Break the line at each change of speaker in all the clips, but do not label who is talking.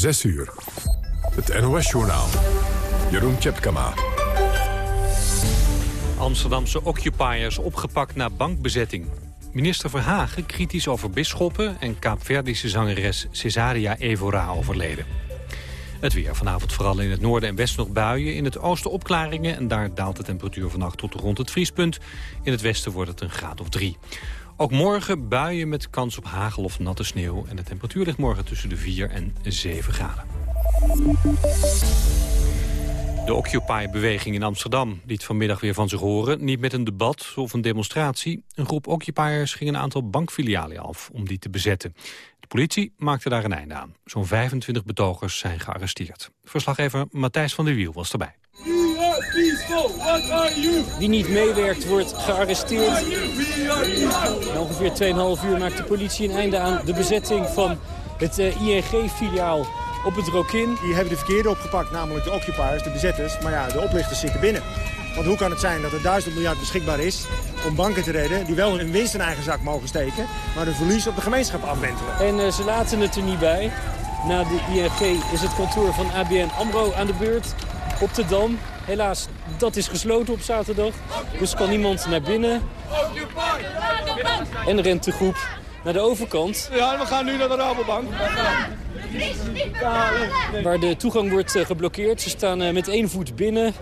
6 uur. Het NOS-journaal. Jeroen Tjepkama.
Amsterdamse occupiers opgepakt na bankbezetting. Minister Verhagen kritisch over bisschoppen... en Kaapverdische zangeres Cesaria Evora overleden. Het weer vanavond vooral in het noorden en westen nog buien. In het oosten opklaringen en daar daalt de temperatuur vannacht tot rond het vriespunt. In het westen wordt het een graad of drie. Ook morgen buien met kans op hagel of natte sneeuw. En de temperatuur ligt morgen tussen de 4 en 7 graden. De Occupy-beweging in Amsterdam liet vanmiddag weer van zich horen. Niet met een debat of een demonstratie. Een groep Occupiers ging een aantal bankfilialen af om die te bezetten. De politie maakte daar een einde aan. Zo'n 25 betogers zijn gearresteerd. Verslaggever Matthijs van der Wiel was erbij.
Wie niet meewerkt wordt gearresteerd. Na ongeveer 2,5 uur maakt de politie een einde aan de bezetting van het eh, ING-filiaal op het Rokin.
Die hebben de verkeerde opgepakt, namelijk de occupiers, de bezetters. Maar ja, de oplichters zitten binnen. Want hoe kan het zijn dat er 1000 miljard beschikbaar is om banken te redden... die wel hun winst in eigen zak mogen steken, maar hun verlies op de gemeenschap afwentelen?
En uh, ze laten het er niet bij. Na de ING is het kantoor van ABN AMRO aan de beurt op de Dam. Helaas, dat is gesloten op zaterdag. Dus kan niemand naar binnen. En rent de groep naar de overkant.
Ja, we gaan nu naar de Rabobank.
Waar de toegang wordt eh, geblokkeerd. Ze staan eh, met één voet binnen.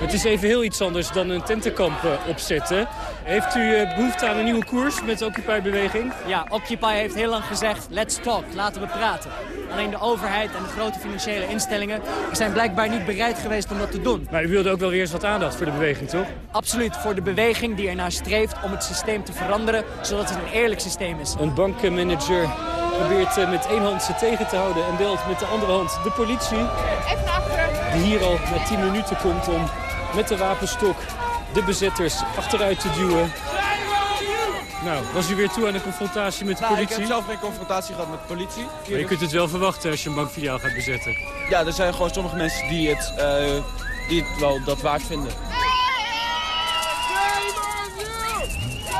Het is even heel iets anders dan een tentenkamp eh, opzetten. Heeft u behoefte aan een nieuwe koers met de Occupy-beweging?
Ja, Occupy heeft heel lang gezegd, let's talk, laten we praten. Alleen de overheid en de grote financiële instellingen zijn blijkbaar niet bereid geweest om dat te doen.
Maar u wilde ook wel weer eens wat aandacht voor de beweging, toch?
Absoluut, voor de beweging die ernaar streeft om het systeem te veranderen, zodat het een eerlijk systeem is.
Een bankmanager probeert met één hand ze tegen te houden en belt met de andere hand de politie.
Even achter.
Die hier al na 10 minuten komt om met de wapenstok de bezetters achteruit te duwen. Nou, was u weer toe aan een confrontatie met de
nou,
politie?
ik heb zelf geen confrontatie gehad met de politie.
Maar je kunt het wel verwachten als je een bankfiliaal gaat bezetten.
Ja, er zijn gewoon sommige mensen die het, uh, die het wel dat waard vinden.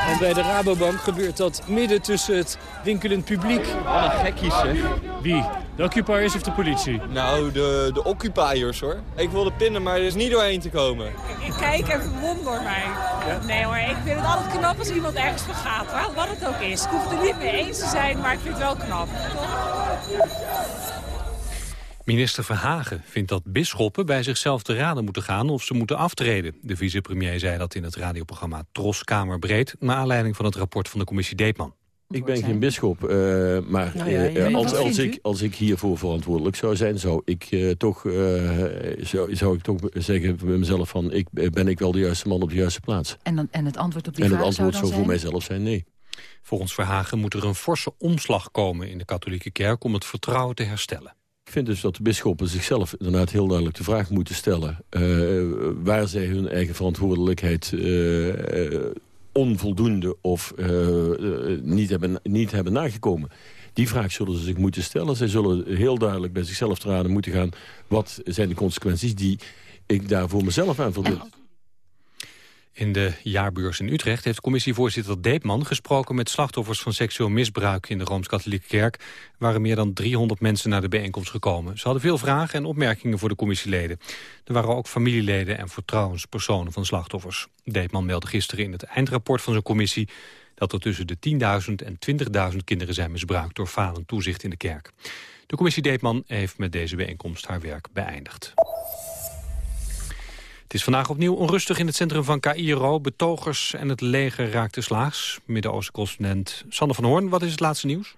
En bij de Rabobank gebeurt dat midden tussen het winkelend publiek.
Wat een gekkies, hè?
Wie? De occupiers of de politie?
Nou, de, de occupiers, hoor. Ik wilde pinnen, maar er is niet doorheen te komen.
Ik kijk en verwonder mij. Ja? Nee hoor, ik vind het altijd knap als iemand ergens vergaat. Wat het ook is. Ik hoef het er niet mee eens te zijn, maar ik vind het wel knap.
Minister Verhagen vindt dat bisschoppen bij zichzelf te raden moeten gaan of ze moeten aftreden. De vicepremier zei dat in het radioprogramma Tros Kamerbreed... naar aanleiding van het rapport van de commissie Deepman.
Ik ben geen bisschop, uh, maar nou ja, uh, als, als, ik, als ik hiervoor verantwoordelijk zou zijn... zou ik, uh, toch, zou, zou ik toch zeggen bij mezelf van... Ik, ben ik wel de juiste man op de juiste plaats.
En, dan, en het antwoord op die
en
vraag
het antwoord zou,
zou
voor mijzelf zijn nee.
Volgens Verhagen moet er een forse omslag komen in de katholieke kerk... om het vertrouwen te herstellen.
Ik vind dus dat de bisschoppen zichzelf inderdaad heel duidelijk de vraag moeten stellen... Uh, waar zij hun eigen verantwoordelijkheid uh, onvoldoende of niet, hebben, niet hebben nagekomen. Die vraag zullen ze zich moeten stellen. Zij zullen heel duidelijk bij zichzelf te moeten gaan... wat zijn de consequenties die ik daar voor mezelf aan.
In de jaarbeurs in Utrecht heeft commissievoorzitter Deepman gesproken met slachtoffers van seksueel misbruik in de Rooms-Katholieke Kerk. Er waren meer dan 300 mensen naar de bijeenkomst gekomen. Ze hadden veel vragen en opmerkingen voor de commissieleden. Er waren ook familieleden en vertrouwenspersonen van slachtoffers. Deepman meldde gisteren in het eindrapport van zijn commissie dat er tussen de 10.000 en 20.000 kinderen zijn misbruikt door falend toezicht in de kerk. De commissie Deepman heeft met deze bijeenkomst haar werk beëindigd. Het is vandaag opnieuw onrustig in het centrum van Cairo. Betogers en het leger raakten slaags. Midden-Oosten-correspondent Sander van Hoorn, wat is het laatste nieuws?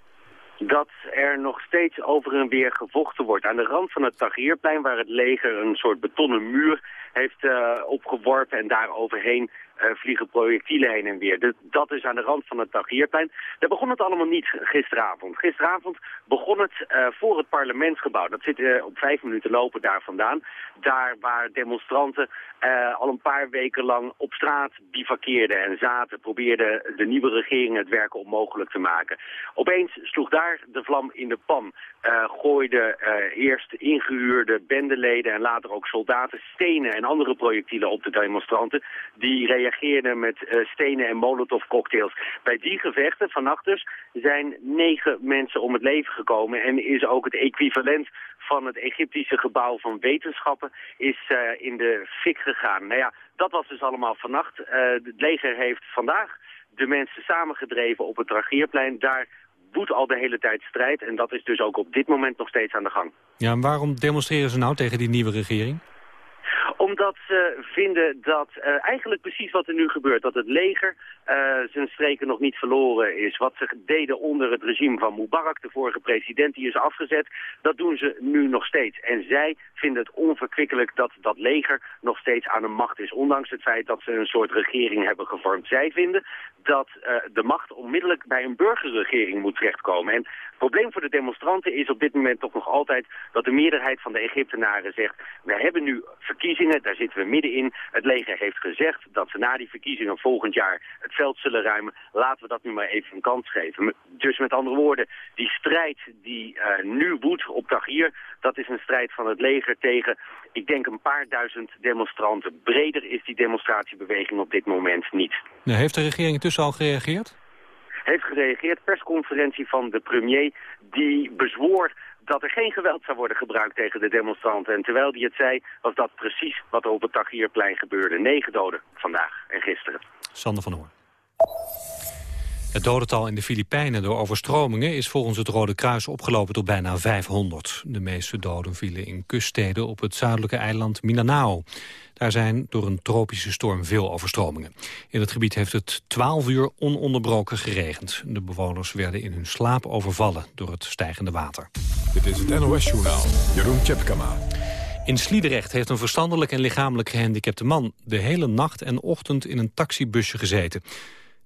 Dat er nog steeds over en weer gevochten wordt. Aan de rand van het Tahrirplein, waar het leger een soort betonnen muur heeft uh, opgeworpen en daar overheen vliegen projectielen heen en weer. Dat is aan de rand van het Tahrirplein. Daar begon het allemaal niet gisteravond. Gisteravond begon het uh, voor het parlementsgebouw. Dat zit uh, op vijf minuten lopen daar vandaan. Daar waar demonstranten al een paar weken lang op straat bivakkeerden en zaten. Probeerden de nieuwe regering het werken onmogelijk te maken. Opeens sloeg daar de vlam in de pan. gooiden eerst ingehuurde bendeleden en later ook soldaten stenen en andere projectielen op de demonstranten. Die reageerden reageerden met eh, stenen en molotovcocktails. Bij die gevechten, vannacht dus, zijn negen mensen om het leven gekomen. En is ook het equivalent van het Egyptische gebouw van wetenschappen is uh, in de fik gegaan. Nou ja, dat was dus allemaal vannacht. Uh, het leger heeft vandaag de mensen samengedreven op het Tragierplein. Daar woedt al de hele tijd strijd en dat is dus ook op dit moment nog steeds aan de gang.
Ja, en waarom demonstreren ze nou tegen die nieuwe regering?
Omdat ze vinden dat uh, eigenlijk precies wat er nu gebeurt, dat het leger uh, zijn streken nog niet verloren is. Wat ze deden onder het regime van Mubarak, de vorige president, die is afgezet, dat doen ze nu nog steeds. En zij vinden het onverkwikkelijk dat dat leger nog steeds aan de macht is, ondanks het feit dat ze een soort regering hebben gevormd. Zij vinden dat uh, de macht onmiddellijk bij een burgerregering moet terechtkomen. En het probleem voor de demonstranten is op dit moment toch nog altijd dat de meerderheid van de Egyptenaren zegt, we hebben nu verkiezingen, daar zitten we middenin. Het leger heeft gezegd dat ze na die verkiezingen volgend jaar het veld zullen ruimen. Laten we dat nu maar even een kans geven. Dus met andere woorden, die strijd die uh, nu woedt op Tahrir, dat is een strijd van het leger tegen, ik denk, een paar duizend demonstranten. Breder is die demonstratiebeweging op dit moment niet.
Nou, heeft de regering intussen al gereageerd?
Heeft gereageerd. Persconferentie van de premier die bezwoor dat er geen geweld zou worden gebruikt tegen de demonstranten. En terwijl hij het zei, was dat precies wat er op het Tahrirplein gebeurde. Negen doden vandaag en gisteren.
Sander van Hoorn. Het dodental in de Filipijnen door overstromingen is volgens het Rode Kruis opgelopen tot bijna 500. De meeste doden vielen in kuststeden op het zuidelijke eiland Mindanao. Daar zijn door een tropische storm veel overstromingen. In het gebied heeft het 12 uur ononderbroken geregend. De bewoners werden in hun slaap overvallen door het stijgende water.
Dit is het NOS-journaal. Jeroen Tjepkama.
In Sliedrecht heeft een verstandelijk en lichamelijk gehandicapte man... de hele nacht en ochtend in een taxibusje gezeten.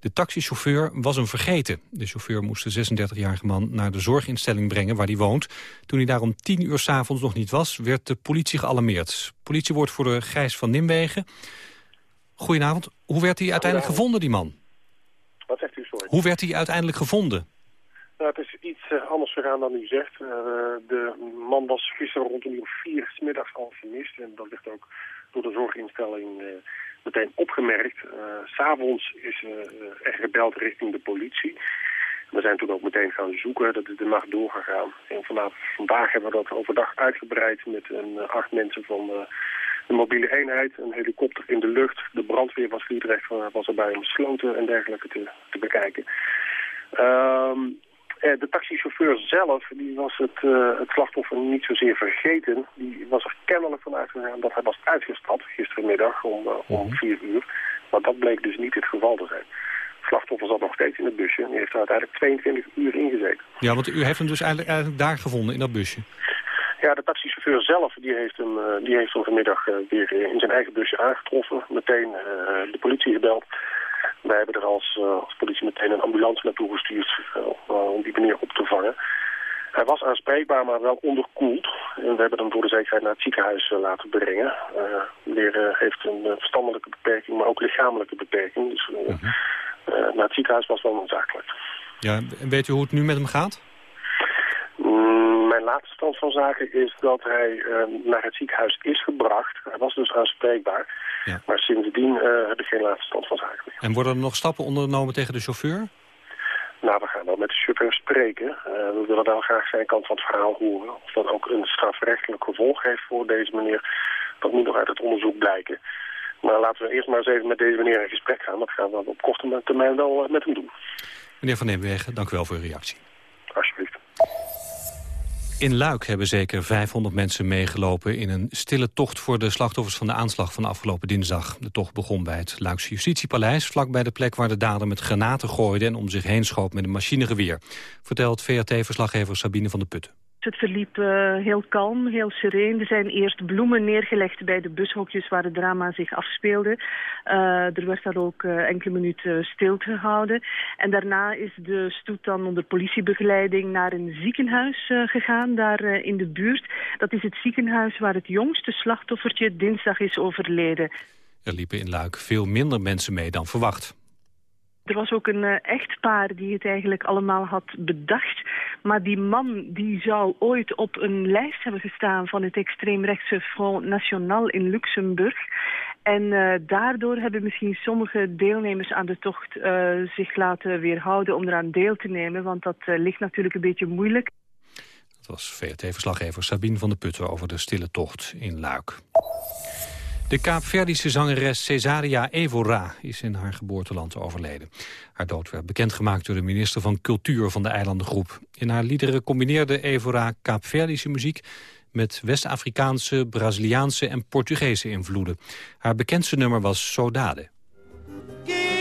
De taxichauffeur was hem vergeten. De chauffeur moest de 36-jarige man naar de zorginstelling brengen waar hij woont. Toen hij daar om 10 uur s'avonds nog niet was, werd de politie gealarmeerd. Politiewoordvoerder Gijs van Nimwegen. Goedenavond. Hoe werd hij uiteindelijk gevonden, die man?
Wat zegt u, sorry?
Hoe werd hij uiteindelijk gevonden?
Nou, het is iets uh, anders gegaan dan u zegt. Uh, de man was gisteren rond een uur vier s middags al vermist. En dat ligt ook door de zorginstelling... Uh, meteen opgemerkt. Uh, S'avonds is uh, er gebeld richting de politie. We zijn toen ook meteen gaan zoeken. Dat is de nacht doorgegaan. En vanaf, vandaag hebben we dat overdag uitgebreid met een, acht mensen van de mobiele eenheid. Een helikopter in de lucht. De brandweer was Sliedrecht was erbij om sloten en dergelijke te, te bekijken. Um, de taxichauffeur zelf die was het, uh, het slachtoffer niet zozeer vergeten. Die was er kennelijk van uitgegaan dat hij was uitgestapt gisterenmiddag om, uh, om vier uur. Maar dat bleek dus niet het geval te zijn. Het slachtoffer zat nog steeds in het busje en die heeft er uiteindelijk 22 uur ingezeten.
Ja, want u heeft hem dus eigenlijk, eigenlijk daar gevonden, in dat busje?
Ja, de taxichauffeur zelf die heeft hem, uh, die heeft hem vanmiddag weer in zijn eigen busje aangetroffen. Meteen de politie gebeld. Wij hebben er als, uh, als politie meteen een ambulance naartoe gestuurd uh, om die meneer op te vangen. Hij was aanspreekbaar, maar wel onderkoeld. En we hebben hem voor de zekerheid naar het ziekenhuis uh, laten brengen. meneer heeft een verstandelijke beperking, maar ook lichamelijke beperking. Dus uh -huh. naar het ziekenhuis was wel noodzakelijk.
Ja, en weet u hoe het nu met hem gaat?
Mm, mijn laatste stand van zaken is dat hij uh, naar het ziekenhuis is gebracht. Hij was dus aanspreekbaar. Ja. Maar sindsdien uh, heb ik geen laatste stand van zaken meer.
En worden er nog stappen ondernomen tegen de chauffeur?
Nou, we gaan wel met de chauffeur spreken. Uh, we willen wel graag zijn kant van het verhaal horen. Of dat ook een strafrechtelijk gevolg heeft voor deze meneer, dat moet nog uit het onderzoek blijken. Maar laten we eerst maar eens even met deze meneer in gesprek gaan. Dat gaan we op korte termijn wel met hem doen.
Meneer Van Nimwegen, dank u wel voor uw reactie.
Alsjeblieft.
In Luik hebben zeker 500 mensen meegelopen in een stille tocht voor de slachtoffers van de aanslag van afgelopen dinsdag. De tocht begon bij het Luikse Justitiepaleis, vlakbij de plek waar de dader met granaten gooide en om zich heen schoot met een machinegeweer. Vertelt VRT-verslaggever Sabine van de Putten.
Het verliep uh, heel kalm, heel sereen. Er zijn eerst bloemen neergelegd bij de bushokjes waar het drama zich afspeelde. Uh, er werd daar ook uh, enkele minuten stilte gehouden. En daarna is de stoet dan onder politiebegeleiding naar een ziekenhuis gegaan, daar in de buurt. Dat is het ziekenhuis waar het jongste slachtoffertje dinsdag is overleden.
Er liepen in Luik veel minder mensen mee dan verwacht.
Er was ook een uh, echtpaar die het eigenlijk allemaal had bedacht. Maar die man die zou ooit op een lijst hebben gestaan van het extreemrechtse Front National in Luxemburg. En uh, daardoor hebben misschien sommige deelnemers aan de tocht uh, zich laten weerhouden om eraan deel te nemen. Want dat ligt natuurlijk een beetje moeilijk.
Dat was VRT-verslaggever Sabine van der Putten over de stille tocht in Luik. De Kaapverdische zangeres Cesaria Evora is in haar geboorteland overleden. Haar dood werd bekendgemaakt door de minister van Cultuur van de eilandengroep. In haar liederen combineerde Evora Kaapverdische muziek met West-Afrikaanse, Braziliaanse en Portugese invloeden. Haar bekendste nummer was Saudade.
Que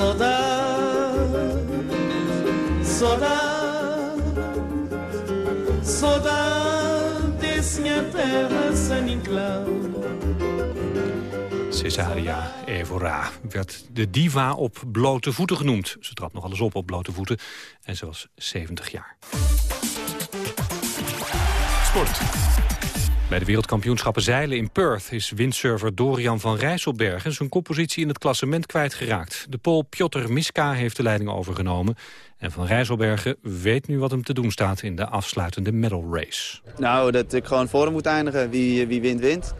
Saudade, saudade, saudade desse terra sem.
Cesaria Evora werd de diva op blote voeten genoemd. Ze trad nog alles op op blote voeten en ze was 70 jaar.
Sport.
Bij de wereldkampioenschappen zeilen in Perth is windsurfer Dorian van Rijsselbergen zijn koppositie in het klassement kwijtgeraakt. De Pool Piotr Miska heeft de leiding overgenomen. En van Rijsselbergen weet nu wat hem te doen staat in de afsluitende medal race.
Nou, dat ik gewoon voor hem moet eindigen. Wie, wie wint, wint.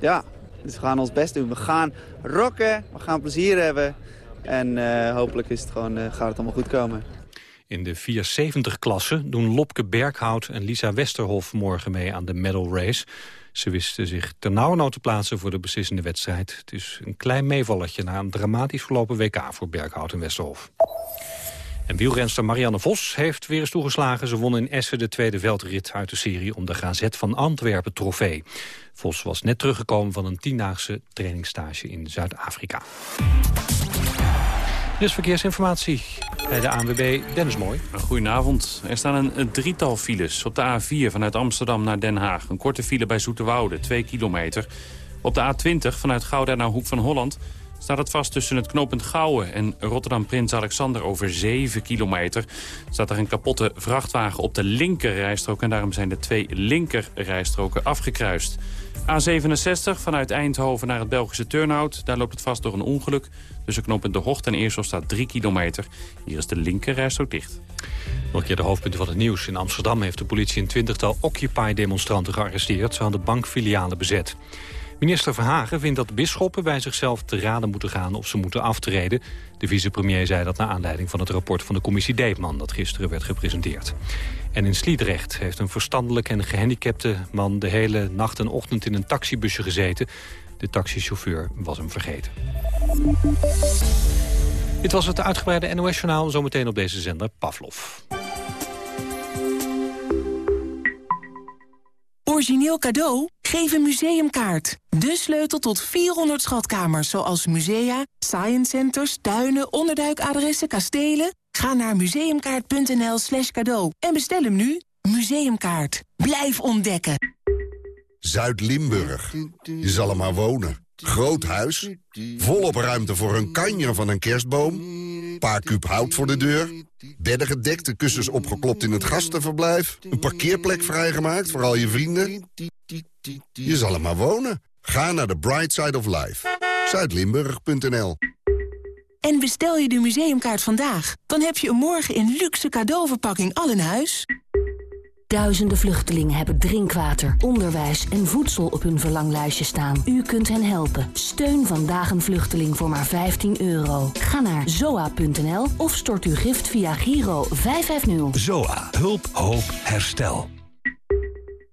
Ja, dus we gaan ons best doen. We gaan rocken, we gaan plezier hebben. En uh, hopelijk is het gewoon, uh, gaat het allemaal goed komen.
In de 470-klasse doen Lopke Berghout en Lisa Westerhof morgen mee aan de medal race. Ze wisten zich ternauwernood te plaatsen voor de beslissende wedstrijd. Het is een klein meevalletje na een dramatisch verlopen WK voor Berghout en Westerhof. En wielrenster Marianne Vos heeft weer eens toegeslagen. Ze won in Essen de tweede veldrit uit de serie om de Gazet van Antwerpen trofee. Vos was net teruggekomen van een tiendaagse trainingsstage in Zuid-Afrika. Dus verkeersinformatie bij de ANWB Dennis Mooi.
Goedenavond. Er staan een, drietal files op de A4 vanuit Amsterdam naar Den Haag. Een korte file bij Zoeterwoude, 2 kilometer. Op de A20 vanuit Gouda naar Hoek van Holland staat het vast tussen het knooppunt Gouwen en Rotterdam-Prins Alexander over 7 kilometer. Staat er een kapotte vrachtwagen op de linkerrijstrook en daarom zijn de twee linkerrijstroken afgekruist. A67 vanuit Eindhoven naar het Belgische Turnhout. Daar loopt het vast door een ongeluk. Tussen knooppunt De Hocht en Eersel staat 3 kilometer. Hier is de linkerrijstrook dicht.
Nog een keer de hoofdpunten van het nieuws. In Amsterdam heeft de politie een twintigtal Occupy-demonstranten gearresteerd. Ze hadden bankfilialen bezet. Minister Verhagen vindt dat bisschoppen bij zichzelf te raden moeten gaan of ze moeten aftreden. De vicepremier zei dat naar aanleiding van het rapport van de commissie Deepman dat gisteren werd gepresenteerd. En in Sliedrecht heeft een verstandelijk en gehandicapte man de hele nacht en ochtend in een taxibusje gezeten. De taxichauffeur was hem vergeten. Dit was het uitgebreide NOS-journaal, zometeen op deze zender Pavlov.
Origineel cadeau? Geef een museumkaart. De sleutel tot 400 schatkamers, zoals musea, science centers, tuinen, onderduikadressen, kastelen. Ga naar museumkaart.nl slash cadeau en bestel hem nu. Museumkaart. Blijf ontdekken.
Zuid-Limburg. Je zal er maar wonen. Groot huis, volop ruimte voor een kanjer van een kerstboom... paar kuub hout voor de deur, bedden gedekt, de kussens opgeklopt in het gastenverblijf... een parkeerplek vrijgemaakt voor al je vrienden. Je zal er maar wonen. Ga naar de Bright Side of Life. Zuidlimburg.nl
En bestel je de museumkaart vandaag... dan heb je een morgen in luxe cadeauverpakking al in huis...
Duizenden vluchtelingen hebben drinkwater, onderwijs en voedsel op hun verlanglijstje staan. U kunt hen helpen. Steun vandaag een vluchteling voor maar 15 euro. Ga naar zoa.nl of stort uw gift via Giro 550.
Zoa. Hulp, hoop, herstel.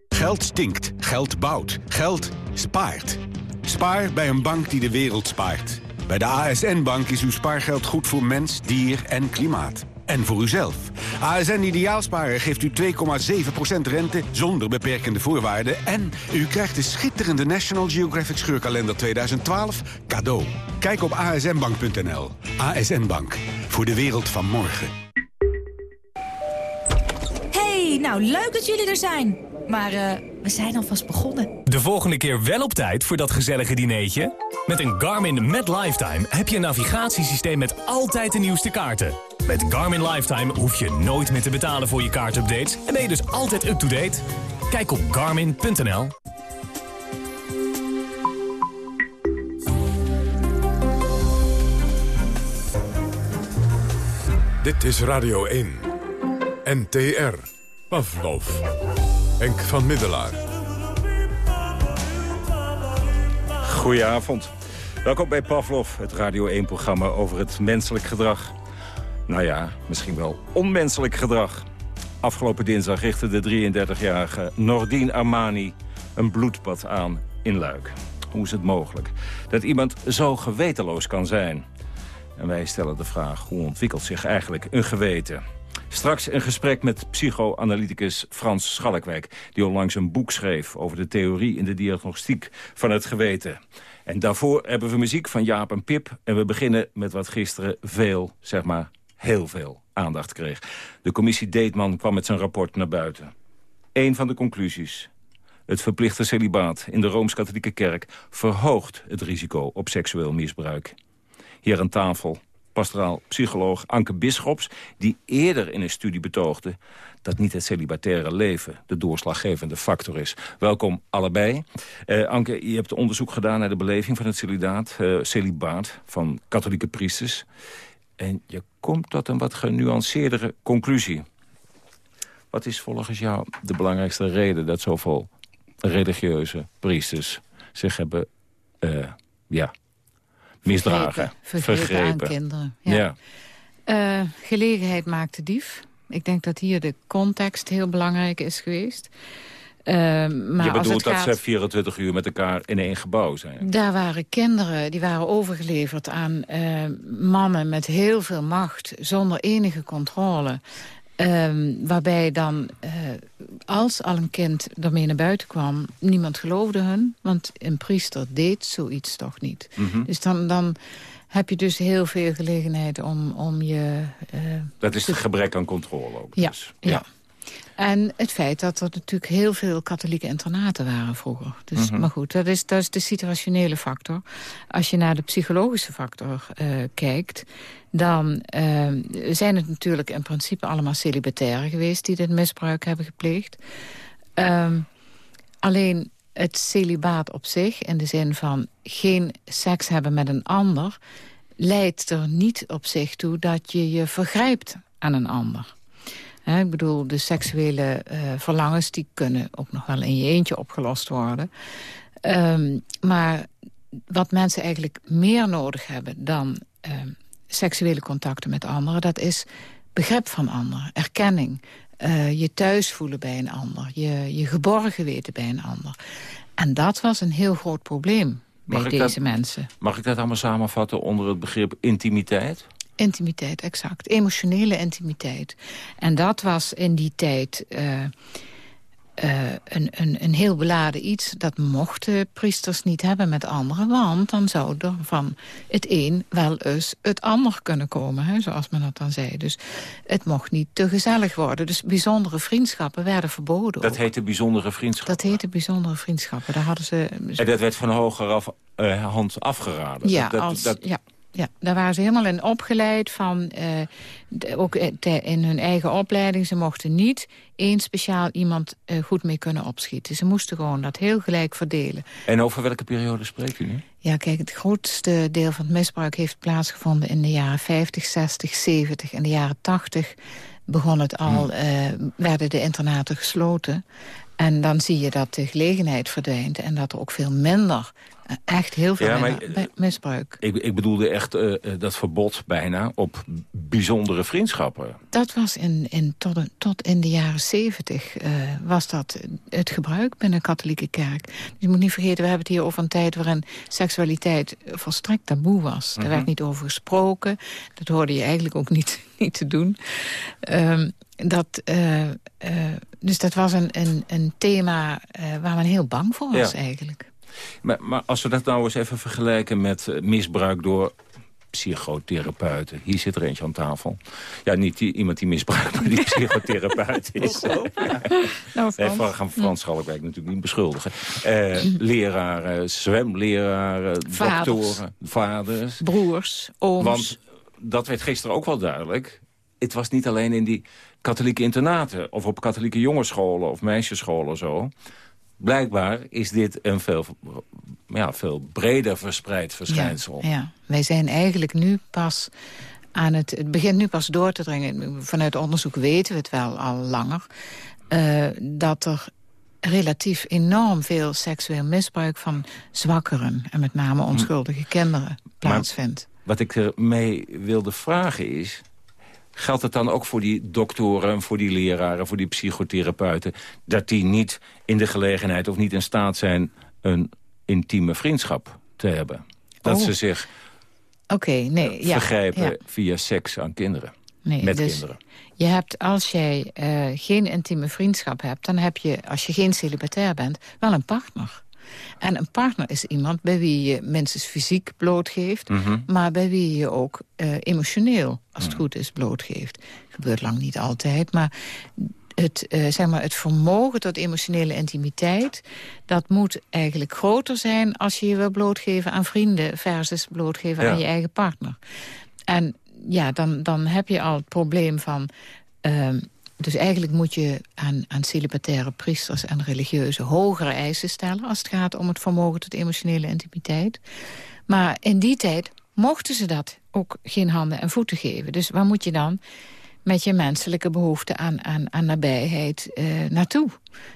Geld stinkt. Geld bouwt. Geld spaart. Spaar bij een bank die de wereld spaart. Bij de ASN-bank is uw spaargeld goed voor mens, dier en klimaat. En voor uzelf. ASN Ideaalsparen geeft u 2,7% rente zonder beperkende voorwaarden. En u krijgt de schitterende National Geographic Scheurkalender 2012 cadeau. Kijk op asnbank.nl. ASN Bank. Voor de wereld van morgen.
Hey, nou leuk dat jullie er zijn. Maar uh, we zijn alvast begonnen.
De volgende keer wel op tijd voor dat gezellige dineetje? Met een Garmin Met Lifetime heb je een navigatiesysteem met altijd de nieuwste kaarten. Met Garmin Lifetime hoef je nooit meer te betalen voor je kaartupdates... en ben je dus altijd up-to-date. Kijk op garmin.nl.
Dit is Radio 1. NTR. Pavlov. Henk van Middelaar.
Goedenavond. Welkom bij Pavlov, het Radio 1-programma over het menselijk gedrag. Nou ja, misschien wel onmenselijk gedrag. Afgelopen dinsdag richtte de 33-jarige Nordine Armani een bloedbad aan in Luik. Hoe is het mogelijk dat iemand zo gewetenloos kan zijn? En wij stellen de vraag, hoe ontwikkelt zich eigenlijk een geweten? Straks een gesprek met psychoanalyticus Frans Schalkwijk... die onlangs een boek schreef over de theorie in de diagnostiek van het geweten. En daarvoor hebben we muziek van Jaap en Pip. En we beginnen met wat gisteren veel, zeg maar heel veel, aandacht kreeg. De commissie Deetman kwam met zijn rapport naar buiten. Eén van de conclusies. Het verplichte celibaat in de Rooms-Katholieke Kerk... verhoogt het risico op seksueel misbruik. Hier aan tafel pastoraal psycholoog Anke Bisschops... die eerder in een studie betoogde dat niet het celibataire leven de doorslaggevende factor is. Welkom allebei. Uh, Anke, je hebt onderzoek gedaan naar de beleving van het celibaat, uh, celibaat van katholieke priesters. En je komt tot een wat genuanceerdere conclusie. Wat is volgens jou de belangrijkste reden dat zoveel religieuze priesters zich hebben uh, ja, misdragen.
Vergrepen, vergrepen. aan kinderen. Ja. Uh, gelegenheid maakt de dief. Ik denk dat hier de context heel belangrijk is geweest. Uh, maar
je bedoelt
dat
ze 24 uur met elkaar in één gebouw zijn?
Daar waren kinderen, die waren overgeleverd aan uh, mannen met heel veel macht... zonder enige controle. Um, waarbij dan, uh, als al een kind ermee naar buiten kwam... niemand geloofde hun, want een priester deed zoiets toch niet. Mm -hmm. Dus dan, dan heb je dus heel veel gelegenheid om, om je... Uh,
dat is het gebrek aan controle ook.
Ja,
dus.
ja. ja. En het feit dat er natuurlijk heel veel katholieke internaten waren vroeger. Dus, mm -hmm. Maar goed, dat is, dat is de situationele factor. Als je naar de psychologische factor uh, kijkt... dan uh, zijn het natuurlijk in principe allemaal celibataire geweest... die dit misbruik hebben gepleegd. Um, alleen het celibaat op zich, in de zin van geen seks hebben met een ander... leidt er niet op zich toe dat je je vergrijpt aan een ander. He, ik bedoel, de seksuele uh, verlangens... die kunnen ook nog wel in je eentje opgelost worden. Um, maar wat mensen eigenlijk meer nodig hebben... dan um, seksuele contacten met anderen... dat is begrip van anderen, erkenning. Uh, je thuis voelen bij een ander. Je, je geborgen weten bij een ander. En dat was een heel groot probleem bij deze
dat,
mensen.
Mag ik dat allemaal samenvatten onder het begrip intimiteit?
Intimiteit, exact. Emotionele intimiteit. En dat was in die tijd uh, uh, een, een, een heel beladen iets. Dat mochten priesters niet hebben met anderen. Want dan zou er van het een wel eens het ander kunnen komen. Hè, zoals men dat dan zei. Dus het mocht niet te gezellig worden. Dus bijzondere vriendschappen werden verboden.
Dat heette bijzondere vriendschappen?
Dat heette bijzondere vriendschappen. Daar hadden ze...
En dat werd van hoger af, uh, hand afgeraden?
Ja,
dat,
als,
dat...
ja. Ja, daar waren ze helemaal in opgeleid van, uh, de, ook in hun eigen opleiding. Ze mochten niet één speciaal iemand uh, goed mee kunnen opschieten. Ze moesten gewoon dat heel gelijk verdelen.
En over welke periode spreekt u nu?
Ja, kijk, het grootste deel van het misbruik heeft plaatsgevonden in de jaren 50, 60, 70. In de jaren 80 begon het al, hmm. uh, werden de internaten gesloten. En dan zie je dat de gelegenheid verdwijnt en dat er ook veel minder echt heel veel ja, maar, misbruik.
Ik, ik bedoelde echt uh, dat verbod bijna op bijzondere vriendschappen.
Dat was in, in, tot, tot in de jaren zeventig uh, was dat het gebruik binnen de katholieke kerk. Dus je moet niet vergeten, we hebben het hier over een tijd... waarin seksualiteit volstrekt taboe was. Mm -hmm. Er werd niet over gesproken. Dat hoorde je eigenlijk ook niet, niet te doen. Um, dat, uh, dus dat was een, een, een thema waar men heel bang voor was ja. eigenlijk.
Maar, maar, als we dat nou eens even vergelijken met uh, misbruik door psychotherapeuten. Hier zit er eentje aan tafel. Ja, niet die, iemand die misbruikt, maar die psychotherapeut is. ja. nou, nee, we gaan Frans Schalkwijk natuurlijk niet beschuldigen. Uh, leraren, zwemleraren, vaders. doktoren, vaders.
Broers, ooms.
Want dat werd gisteren ook wel duidelijk. Het was niet alleen in die katholieke internaten... of op katholieke jongensscholen of meisjesscholen zo blijkbaar is dit een veel, ja, veel breder verspreid verschijnsel.
Ja, ja, wij zijn eigenlijk nu pas aan het... Het begint nu pas door te dringen. Vanuit onderzoek weten we het wel al langer. Uh, dat er relatief enorm veel seksueel misbruik van zwakkeren... en met name onschuldige kinderen plaatsvindt.
wat ik ermee wilde vragen is... Geldt het dan ook voor die doktoren, voor die leraren, voor die psychotherapeuten... dat die niet in de gelegenheid of niet in staat zijn een intieme vriendschap te hebben? Dat
Oh.
ze zich
Oké, nee, ja.
vergrijpen
ja.
via seks aan kinderen.
Nee,
met
dus
kinderen.
Je hebt, als jij eh, geen intieme vriendschap hebt... dan heb je, als je geen celibatair bent, wel een partner. En een partner is iemand bij wie je minstens fysiek blootgeeft...
Mhm.
maar bij wie je ook eh, emotioneel, als het goed is, blootgeeft. gebeurt lang niet altijd, maar... Het, eh, zeg maar, het vermogen tot emotionele intimiteit... dat moet eigenlijk groter zijn als je je wil blootgeven aan vrienden... versus blootgeven
Ja.
aan je eigen partner. En ja, dan, dan heb je al het probleem van... ehm, dus eigenlijk moet je aan, aan celibataire priesters en religieuzen hogere eisen stellen... als het gaat om het vermogen tot emotionele intimiteit. Maar in die tijd mochten ze dat ook geen handen en voeten geven. Dus waar moet je dan met je menselijke behoefte aan, aan, aan nabijheid eh, naartoe?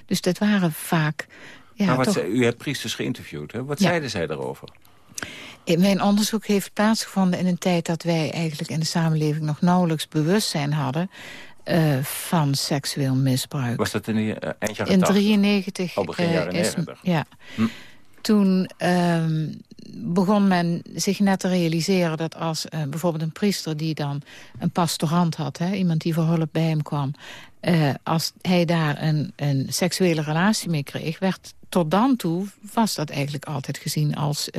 Dus dat waren vaak... Ja,
maar wat
toch-
zei- u hebt priesters geïnterviewd, hè? Wat
Ja.
zeiden zij daarover?
In Mijn onderzoek heeft plaatsgevonden in een tijd dat wij eigenlijk in de samenleving nog nauwelijks bewustzijn hadden eh, van seksueel misbruik.
Was dat in eind jaren
In
80?
93
Oh, begin
eh,
jaren
is,
90.
ja.
Hm.
Toen ehm, begon men zich net te realiseren dat als bijvoorbeeld een priester die dan een pastorant had, hè, iemand die voor hulp bij hem kwam, als hij daar een, een seksuele relatie mee kreeg, werd tot dan toe was dat eigenlijk altijd gezien als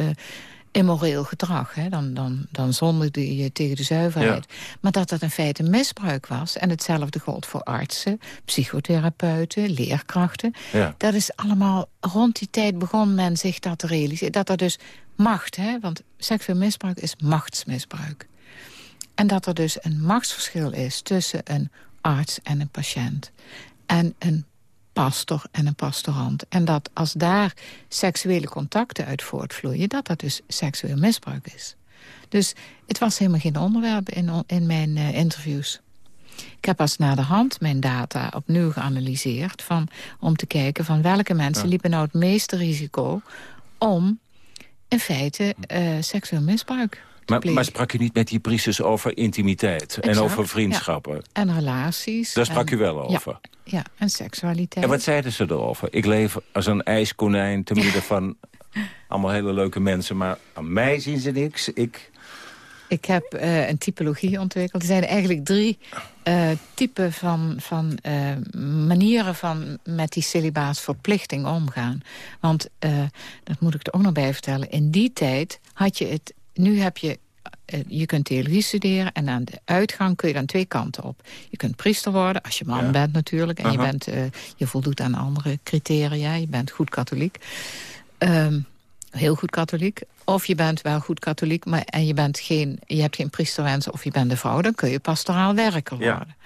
immoreel gedrag. Hè? Dan, dan, dan zondigde je tegen de zuiverheid. Maar dat dat in feite misbruik was. En hetzelfde gold voor artsen, psychotherapeuten, leerkrachten.
Ja.
Dat is allemaal, rond die tijd begon men zich dat te realiseren. Dat er dus macht, hè? want seksueel misbruik is machtsmisbruik. En dat er dus een machtsverschil is tussen een arts en een patiënt. En een pastor en een pastorant. En dat als daar seksuele contacten uit voortvloeien... dat dat dus seksueel misbruik is. Dus het was helemaal geen onderwerp in, in mijn eh, interviews. Ik heb pas na de hand mijn data opnieuw geanalyseerd... Van, om te kijken van welke mensen
Ja.
liepen nou het meeste risico... om in feite eh, seksueel misbruik
Maar, maar sprak u niet met die priesters over intimiteit en over vriendschappen?
ja. En relaties.
Daar sprak
en-
u wel over?
Ja, en seksualiteit.
En wat zeiden ze erover? Ik leef als een ijskonijn te midden van allemaal hele leuke mensen... maar aan mij zien ze niks. Ik...
Ik heb eh, een typologie ontwikkeld. Er zijn eigenlijk drie eh, typen van, van eh, manieren van met die celibaatsverplichting omgaan. Want, dat moet ik er ook nog bij vertellen... in die tijd had je het... Nu heb je... eh, je kunt theologie studeren en aan de uitgang kun je dan twee kanten op. Je kunt priester worden, als je man
Ja.
bent natuurlijk... en je, bent, eh, je voldoet aan andere criteria, je bent goed katholiek. Ehm, heel goed katholiek. Of je bent wel goed katholiek, maar en je, bent geen, je hebt geen priesterwens of je bent de vrouw... dan kun je pastoraal werker
Ja.
worden.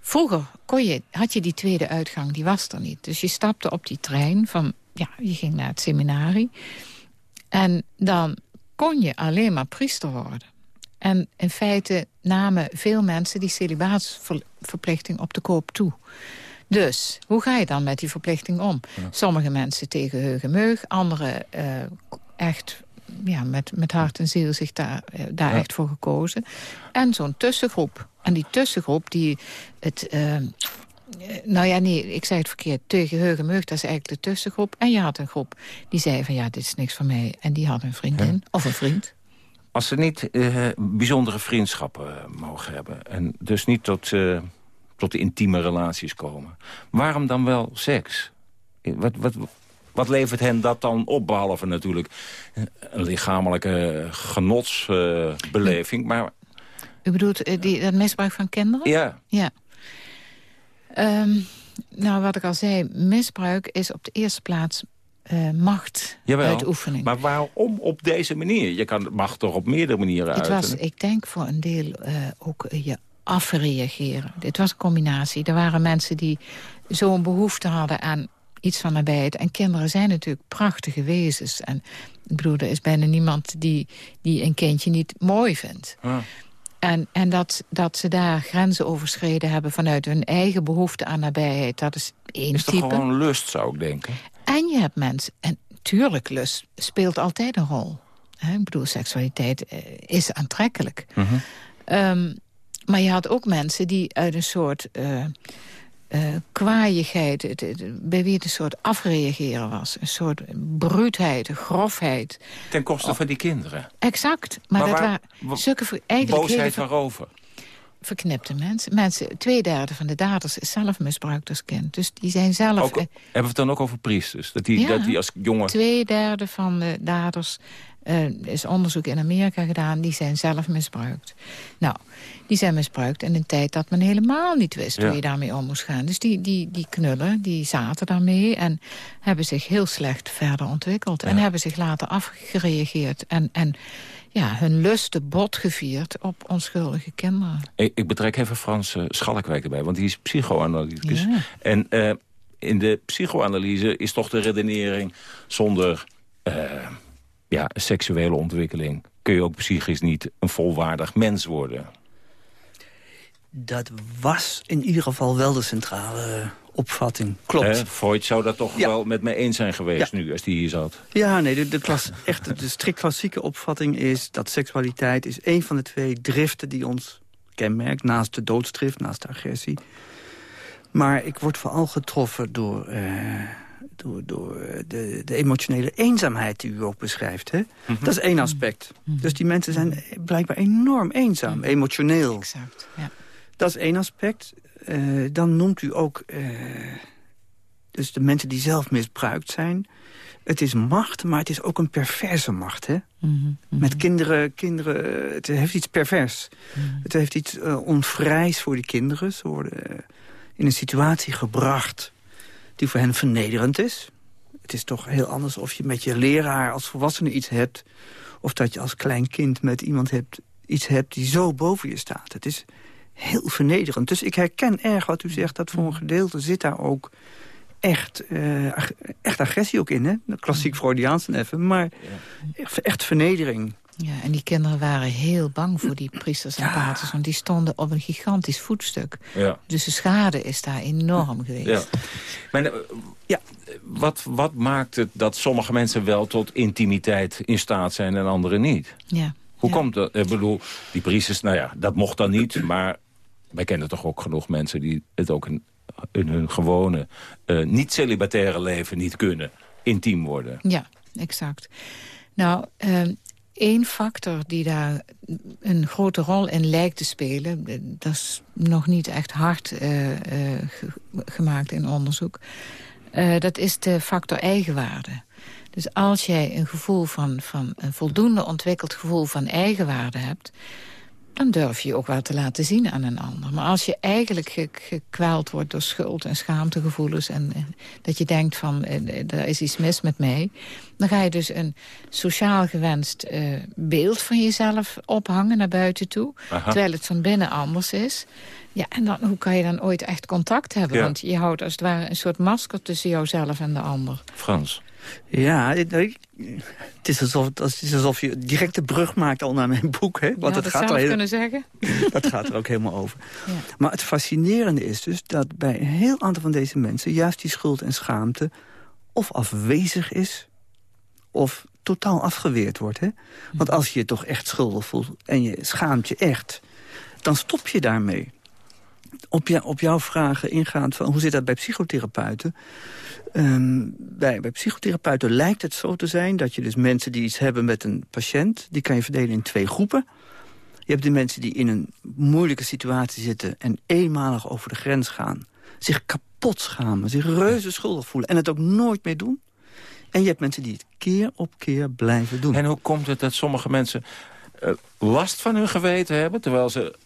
Vroeger kon je, had je die tweede uitgang, die was er niet. Dus je stapte op die trein van... ja, je ging naar het seminarie. En dan kon je alleen maar priester worden. En in feite namen veel mensen die celibaatsverplichting op de koop toe. Dus, hoe ga je dan met die verplichting om? Sommige mensen tegen heugemeug, anderen eh, echt ja, met, met hart en ziel zich daar, eh, daar
Ja.
echt voor gekozen. En zo'n tussengroep. En die tussengroep die het... eh, nou ja, nee, ik zei het verkeerd. Tegen heugemeug, dat is eigenlijk de tussengroep. En je had een groep die zei van ja, dit is niks voor mij. En die had een vriendin of een vriend.
Als ze niet eh, bijzondere vriendschappen eh, mogen hebben... en dus niet tot, eh, tot intieme relaties komen... waarom dan wel seks? Eh, Wat, wat, wat levert hen dat dan op? Behalve natuurlijk eh, een lichamelijke genotsbeleving. maar
U bedoelt eh, die, dat misbruik van kinderen?
ja,
Ja. Ehm, nou, wat ik al zei, misbruik is op de eerste plaats eh macht
jawel.
uitoefening.
Maar waarom op deze manier? Je kan, mag toch op meerdere manieren
Het
uiten?
was, ik denk, voor een deel eh, ook je afreageren. Dit was een combinatie. Er waren mensen die zo'n behoefte hadden aan iets van nabijheid. En kinderen zijn natuurlijk prachtige wezens. En ik bedoel, er is bijna niemand die, die een kindje niet mooi vindt.
Ah.
En, en dat, dat ze daar grenzen overschreden hebben vanuit hun eigen behoefte aan nabijheid. Dat is één
Is
type.
toch gewoon lust, zou ik denken?
En je hebt mensen, en tuurlijk, lust speelt altijd een rol. Ik bedoel, seksualiteit eh, is aantrekkelijk.
Mhm.
Ehm, maar je had ook mensen die uit een soort eh eh, kwaaiigheid... het- het- bij wie het een soort afreageren was. Een soort bruutheid, grofheid.
Ten koste van die kinderen.
Exact. Maar,
Maar
dat
waar-
waren
wa-
zulke eigenlijk hele
Boosheid
ver-
waarover?
verknipte mensen. mensen. Twee derde van de daders is zelf misbruikt als kind. Dus die zijn zelf...
Ook,
eh,
hebben we het dan ook over priesters? Dat die,
Ja.
dat die als jongen...
Twee derde van de daders eh, is onderzoek in Amerika gedaan. Die zijn zelf misbruikt. Nou, die zijn misbruikt in een tijd dat men helemaal niet wist
Ja.
hoe je daarmee om moest gaan. Dus die, die, die knullen, die zaten daarmee en hebben zich heel slecht verder ontwikkeld. En hebben zich later afgereageerd. En, en ja, hun lusten bot gevierd op onschuldige kinderen.
Ik, ik betrek even Frans eh, Schalkwijk erbij, want die is psychoanalyticus.
Ja.
En eh, in de psychoanalyse is toch de redenering... zonder ja, seksuele ontwikkeling kun je ook psychisch niet een volwaardig mens worden.
Dat was in ieder geval wel de centrale opvatting. Klopt.
Freud zou dat toch
Ja.
wel met mij eens zijn geweest nu, als die hier zat.
Ja, nee, de, klas, echt, de strikt klassieke opvatting is dat seksualiteit is een van de twee driften die ons kenmerkt. Naast de doodsdrift, naast de agressie. Maar ik word vooral getroffen door, eh, door, door de, de emotionele eenzaamheid die u ook beschrijft. Hè? Dat is één aspect. Dus die mensen zijn blijkbaar enorm eenzaam, emotioneel.
Exact, ja.
Dat is één aspect. Eh, dan noemt u ook eh, dus de mensen die zelf misbruikt zijn. Het is macht, maar het is ook een perverse macht. Hè? Met kinderen, kinderen, het heeft iets pervers. Het heeft iets eh, onvrijs voor die kinderen. Ze worden eh, in een situatie gebracht die voor hen vernederend is. Het is toch heel anders of je met je leraar als volwassene iets hebt... of dat je als klein kind met iemand hebt, iets hebt die zo boven je staat. Het is heel vernederend. Dus ik herken erg wat u zegt, dat voor een gedeelte zit daar ook echt, eh, ag- echt agressie ook in. Hè? Klassiek Freudiaans even, maar echt, echt vernedering.
Ja, en die kinderen waren heel bang voor die priesters en paters... want die stonden op een gigantisch voetstuk.
Ja.
Dus de schade is daar enorm geweest.
Ja. Maar, eh, ja, wat, wat maakt het dat sommige mensen wel tot intimiteit in staat zijn en anderen niet?
Ja.
Hoe komt dat? Ik bedoel, die priesters, nou ja, dat mocht dan niet. Maar wij kennen toch ook genoeg mensen die het ook in, in hun gewone, eh, niet-celibataire leven niet kunnen. Intiem worden.
Ja, exact. Nou, ehm één factor die daar een grote rol in lijkt te spelen... dat is nog niet echt hard eh, eh, ge- gemaakt in onderzoek... eh, dat is de factor eigenwaarde. Dus als jij een gevoel van, van een voldoende ontwikkeld gevoel van eigenwaarde hebt... dan durf je je ook wel te laten zien aan een ander. Maar als je eigenlijk ge- gekweld wordt door schuld en schaamtegevoelens... en eh, dat je denkt van, eh, er is iets mis met mij... dan ga je dus een sociaal gewenst eh, beeld van jezelf ophangen naar buiten toe...
Aha.
terwijl het van binnen anders is... Ja, en dan, hoe kan je dan ooit echt contact hebben?
Ja.
Want je houdt als het ware een soort masker tussen jouzelf en de ander.
Frans.
Ja, het, is alsof, het is alsof je direct de brug maakt al naar mijn boek. Hè? Want
Ja,
het
dat
gaat
zou
er
kunnen zeggen.
dat gaat er ook helemaal over.
Ja.
Maar het fascinerende is dus dat bij een heel aantal van deze mensen... juist die schuld en schaamte of afwezig is... of totaal afgeweerd wordt. Hè? Want als je je toch echt schuldig voelt en je schaamt je echt... dan stop je daarmee. Op, jou, op jouw vragen ingaand van hoe zit dat bij psychotherapeuten... Ehm, bij, bij psychotherapeuten lijkt het zo te zijn dat je dus mensen die iets hebben met een patiënt... die kan je verdelen in twee groepen. Je hebt de mensen die in een moeilijke situatie zitten... en eenmalig over de grens gaan. Zich kapot schamen, zich reuze schuldig voelen... en het ook nooit meer doen. En je hebt mensen die het keer op keer blijven doen.
En hoe komt het dat sommige mensen eh, last van hun geweten hebben... terwijl ze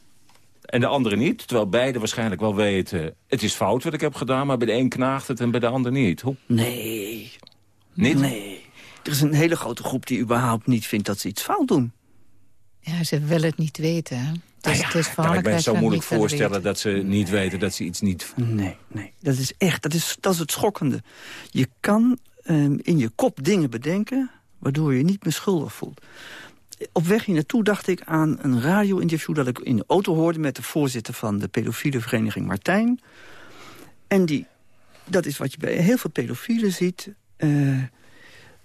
en de andere niet. Terwijl beide waarschijnlijk wel weten... het is fout wat ik heb gedaan, maar bij de een knaagt het en bij de ander niet. Hoe?
Nee.
Niet?
Nee. Er is een hele grote groep die überhaupt niet vindt dat ze iets fout doen.
Ja, ze willen het niet weten. Hè? Dus het is
Kan
vooral
ik me zo moeilijk voorstellen dat ze niet weten dat ze iets niet...
Nee, nee. Dat is echt, dat is, dat is het schokkende. Je kan ehm, in je kop dingen bedenken waardoor je je niet meer schuldig voelt. Op weg hier naartoe dacht ik aan een radio-interview... dat ik in de auto hoorde met de voorzitter van de pedofiele vereniging Martijn. En die, dat is wat je bij heel veel pedofielen ziet. Uh,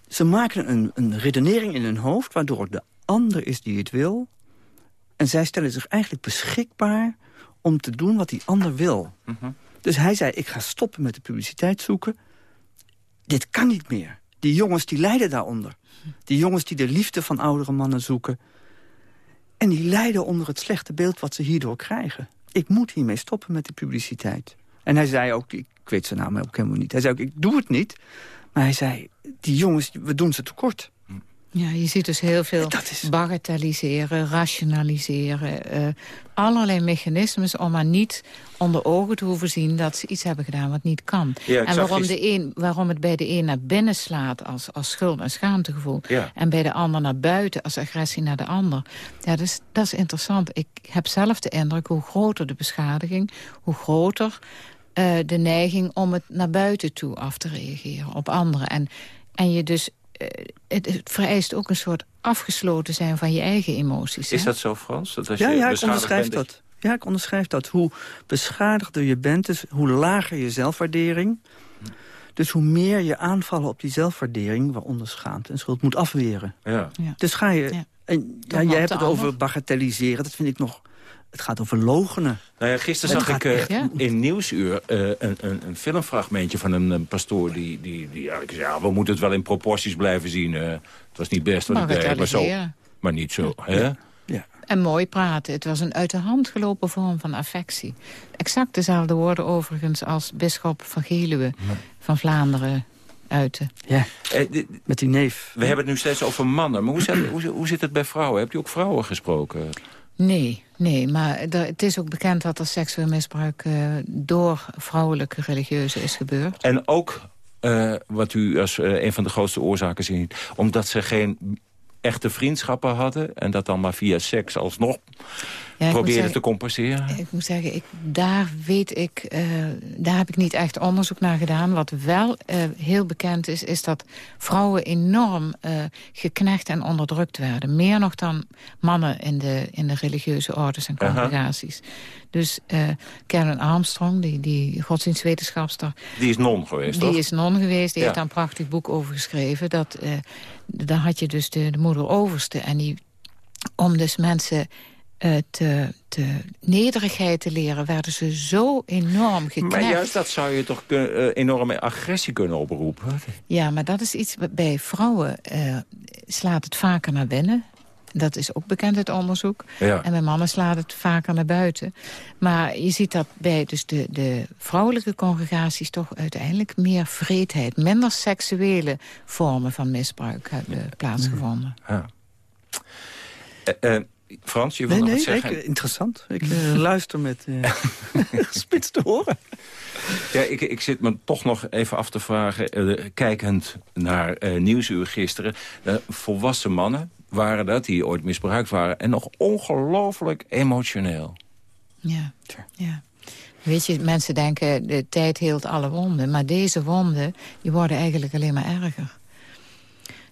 ze maken een, een redenering in hun hoofd... waardoor de ander is die het wil. En zij stellen zich eigenlijk beschikbaar om te doen wat die ander wil. Mhm. Dus hij zei, ik ga stoppen met de publiciteit zoeken. Dit kan niet meer. Die jongens die lijden daaronder. Die jongens die de liefde van oudere mannen zoeken. En die lijden onder het slechte beeld wat ze hierdoor krijgen. Ik moet hiermee stoppen met de publiciteit. En hij zei ook, ik weet zijn naam ook helemaal niet. Hij zei ook, ik doe het niet. Maar hij zei, die jongens, we doen ze tekort.
Ja, je ziet dus heel veel is... bagatelliseren, rationaliseren. Uh, allerlei mechanismes om maar niet onder ogen te hoeven zien... dat ze iets hebben gedaan wat niet kan. en waarom, de een, waarom het bij de een naar binnen slaat als, als schuld- en schaamtegevoel... en bij de ander naar buiten als agressie naar de ander. Ja, dat is, dat is interessant. Ik heb zelf de indruk hoe groter de beschadiging... hoe groter uh, de neiging om het naar buiten toe af te reageren op anderen. En, en je dus eh, het, het, vereist ook een soort afgesloten zijn van je eigen emoties.
Is dat zo, Frans? Dat als
ja,
je
ja, ik onderschrijf dat. Ja, ik onderschrijf dat. Hoe beschadigder je bent, dus hoe lager je zelfwaardering... Dus hoe meer je aanvallen op die zelfwaardering... waaronder schaamte en schuld moet afweren. Ja. Dus ga je... Ja. En, ja, jij hebt het over bagatelliseren. Dat vind ik nog het gaat over logenen.
Nou ja, gisteren zag ik uh, in Nieuwsuur uh, een, een, een, filmfragmentje van een, een, pastoor... die, die, die eigenlijk zei, ja, we moeten het wel in proporties blijven zien. Uh, het was niet best wat ik deed, maar, zo, maar niet zo. Hè?
Ja. En mooi praten. Het was een uit de hand gelopen vorm van affectie. Exact dezelfde woorden overigens als bischop van Geluwe van Vlaanderen uiten.
Ja, met die neef.
We hebben het nu steeds over mannen. Maar hoe zit, hoe, hoe zit het bij vrouwen? Heb je ook vrouwen gesproken?
Nee, nee, maar het is ook bekend dat er seksueel misbruik uh, door vrouwelijke religieuzen is gebeurd.
En ook, uh, wat u als uh, een van de grootste oorzaken ziet, omdat ze geen echte vriendschappen hadden... en dat dan maar via seks alsnog ja, proberen te compenseren?
Ik moet zeggen, ik, daar weet ik, uh, daar heb ik niet echt onderzoek naar gedaan. Wat wel uh, heel bekend is, is dat vrouwen enorm uh, geknecht en onderdrukt werden. Meer nog dan mannen in de, in de religieuze orders en congregaties. -huh. Dus Karen Armstrong, die, die godsdienstwetenschapster...
Die is non geweest,
Die
toch?
is non geweest, die ja. heeft daar een prachtig boek over geschreven. Dat, daar had je dus de, de moeder overste en die om dus mensen uh, te, te nederigheid te leren... werden ze zo enorm geknecht.
Maar juist dat zou je toch kun, uh, enorme agressie kunnen oproepen?
Ja, maar dat is iets... Bij vrouwen uh, slaat het vaker naar binnen. Dat is ook bekend uit onderzoek. Ja. En bij mannen slaat het vaker naar buiten. Maar je ziet dat bij dus de, de vrouwelijke congregaties... toch uiteindelijk meer vreedheid, minder seksuele vormen van misbruik hebben plaatsgevonden. Ja.
Frans, je wil nee, nog
nee,
zeggen?
Ik, interessant. Ik uh, luister met uh, gespitste oren.
Ja, ik, ik zit me toch nog even af te vragen... Uh, kijkend naar Nieuwsuur gisteren... volwassen mannen waren dat, die ooit misbruikt waren... en nog ongelooflijk emotioneel.
Ja, ja. Weet je, mensen denken, de tijd heelt alle wonden. Maar deze wonden, die worden eigenlijk alleen maar erger.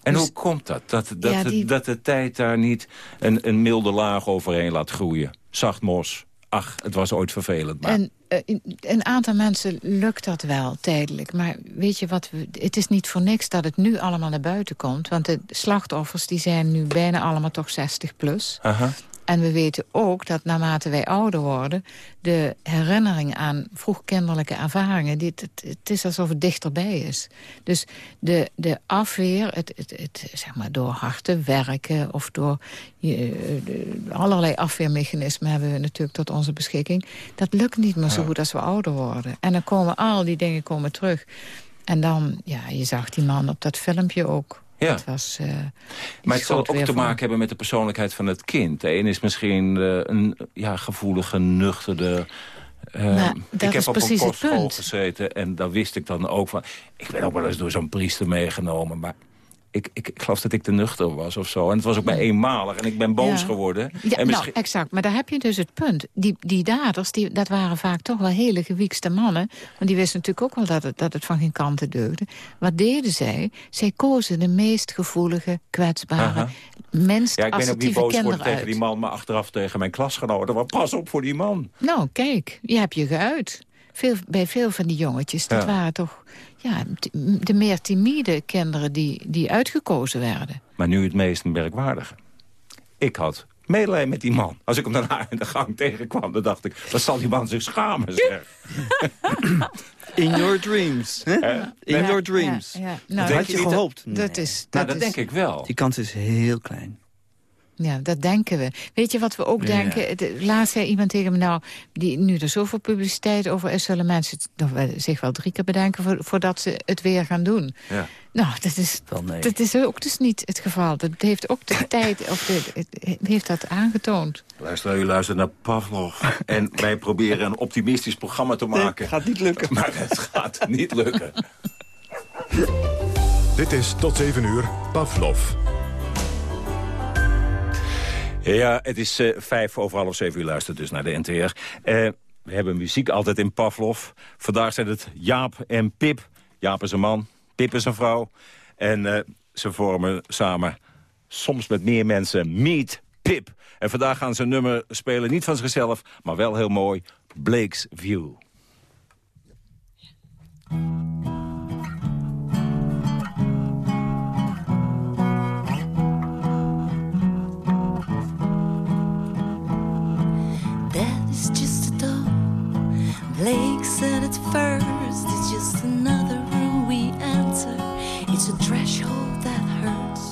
En dus, hoe komt dat? Dat, dat, ja, die... dat de tijd daar niet een, een milde laag overheen laat groeien? Zacht mos. Ach, het was ooit vervelend. Maar...
En, uh, een aantal mensen lukt dat wel tijdelijk. Maar weet je wat, we, het is niet voor niks dat het nu allemaal naar buiten komt. Want de slachtoffers die zijn nu bijna allemaal toch 60 plus. Aha. En we weten ook dat naarmate wij ouder worden... de herinnering aan vroegkinderlijke ervaringen... Dit, het, het, is alsof het dichterbij is. Dus de, de afweer, het, het, het, zeg maar door hard te werken... of door je, de, allerlei afweermechanismen hebben we natuurlijk tot onze beschikking... dat lukt niet meer zo goed als we ouder worden. En dan komen al die dingen komen terug. En dan, ja, je zag die man op dat filmpje ook ja. was, uh,
maar het zal ook te maken hebben met de persoonlijkheid van het kind. De een is misschien uh, een ja, gevoelige, nuchterde... Uh, ik heb op een kostschool gezeten en daar wist ik dan ook van... Ik ben ook wel eens door zo'n priester meegenomen, maar ik, ik, ik geloof dat ik te nuchter was of zo. En het was ook maar eenmalig en ik ben boos
Ja.
geworden.
Ja,
en
nou, exact. Maar daar heb je dus het punt. Die, die daders, die, dat waren vaak toch wel hele gewiekste mannen. Want die wisten natuurlijk ook wel dat het, dat het van geen kanten deugde. Wat deden zij? Zij kozen de meest gevoelige, kwetsbare, minst
ja, ik ben ook niet boos geworden tegen die man... maar achteraf tegen mijn klasgenoten. Maar pas op voor die man.
Nou, kijk, je hebt je geuit. Veel, bij veel van die jongetjes, dat
Ja.
waren toch ja, de meer timide kinderen die, die uitgekozen werden.
Maar nu het meest merkwaardige. Ik had medelijden met die man. Als ik hem daarna in de gang tegenkwam, dan dacht ik... wat zal die man zich schamen, zeg.
In your dreams. hè? In
Ja,
your dreams.
ja, ja.
Dat
Nou,
had je gehoopt.
Dat is,
Nou,
dat
dat
is,
denk ik wel.
Die kans is heel klein.
Ja, dat denken we. Weet je wat we ook
Ja.
denken? De, laatst zei iemand tegen me, nou, die, nu er zoveel publiciteit over is... zullen mensen het nog wel, zich wel drie keer bedenken... Voor, voordat ze het weer gaan doen.
Ja.
Nou, dat is,
nee.
dat is ook dus niet het geval. Dat heeft ook de tijd, of de, het, het heeft dat aangetoond.
Luister, u luistert naar Pavlov. En wij proberen een optimistisch programma te maken.
gaat niet lukken.
Maar het gaat niet lukken.
Dit is tot 7 uur Pavlov.
Ja, het is eh, vijf over half zeven. U luistert dus naar de NTR. Eh, we hebben muziek altijd in Pavlov. Vandaag zijn het Jaap en Pip. Jaap is een man, Pip is een vrouw. En eh, ze vormen samen, soms met meer mensen, Meet Pip. En vandaag gaan ze een nummer spelen, niet van zichzelf... maar wel heel mooi, Blake's View.
At first, it's just another room we enter. It's a threshold that hurts.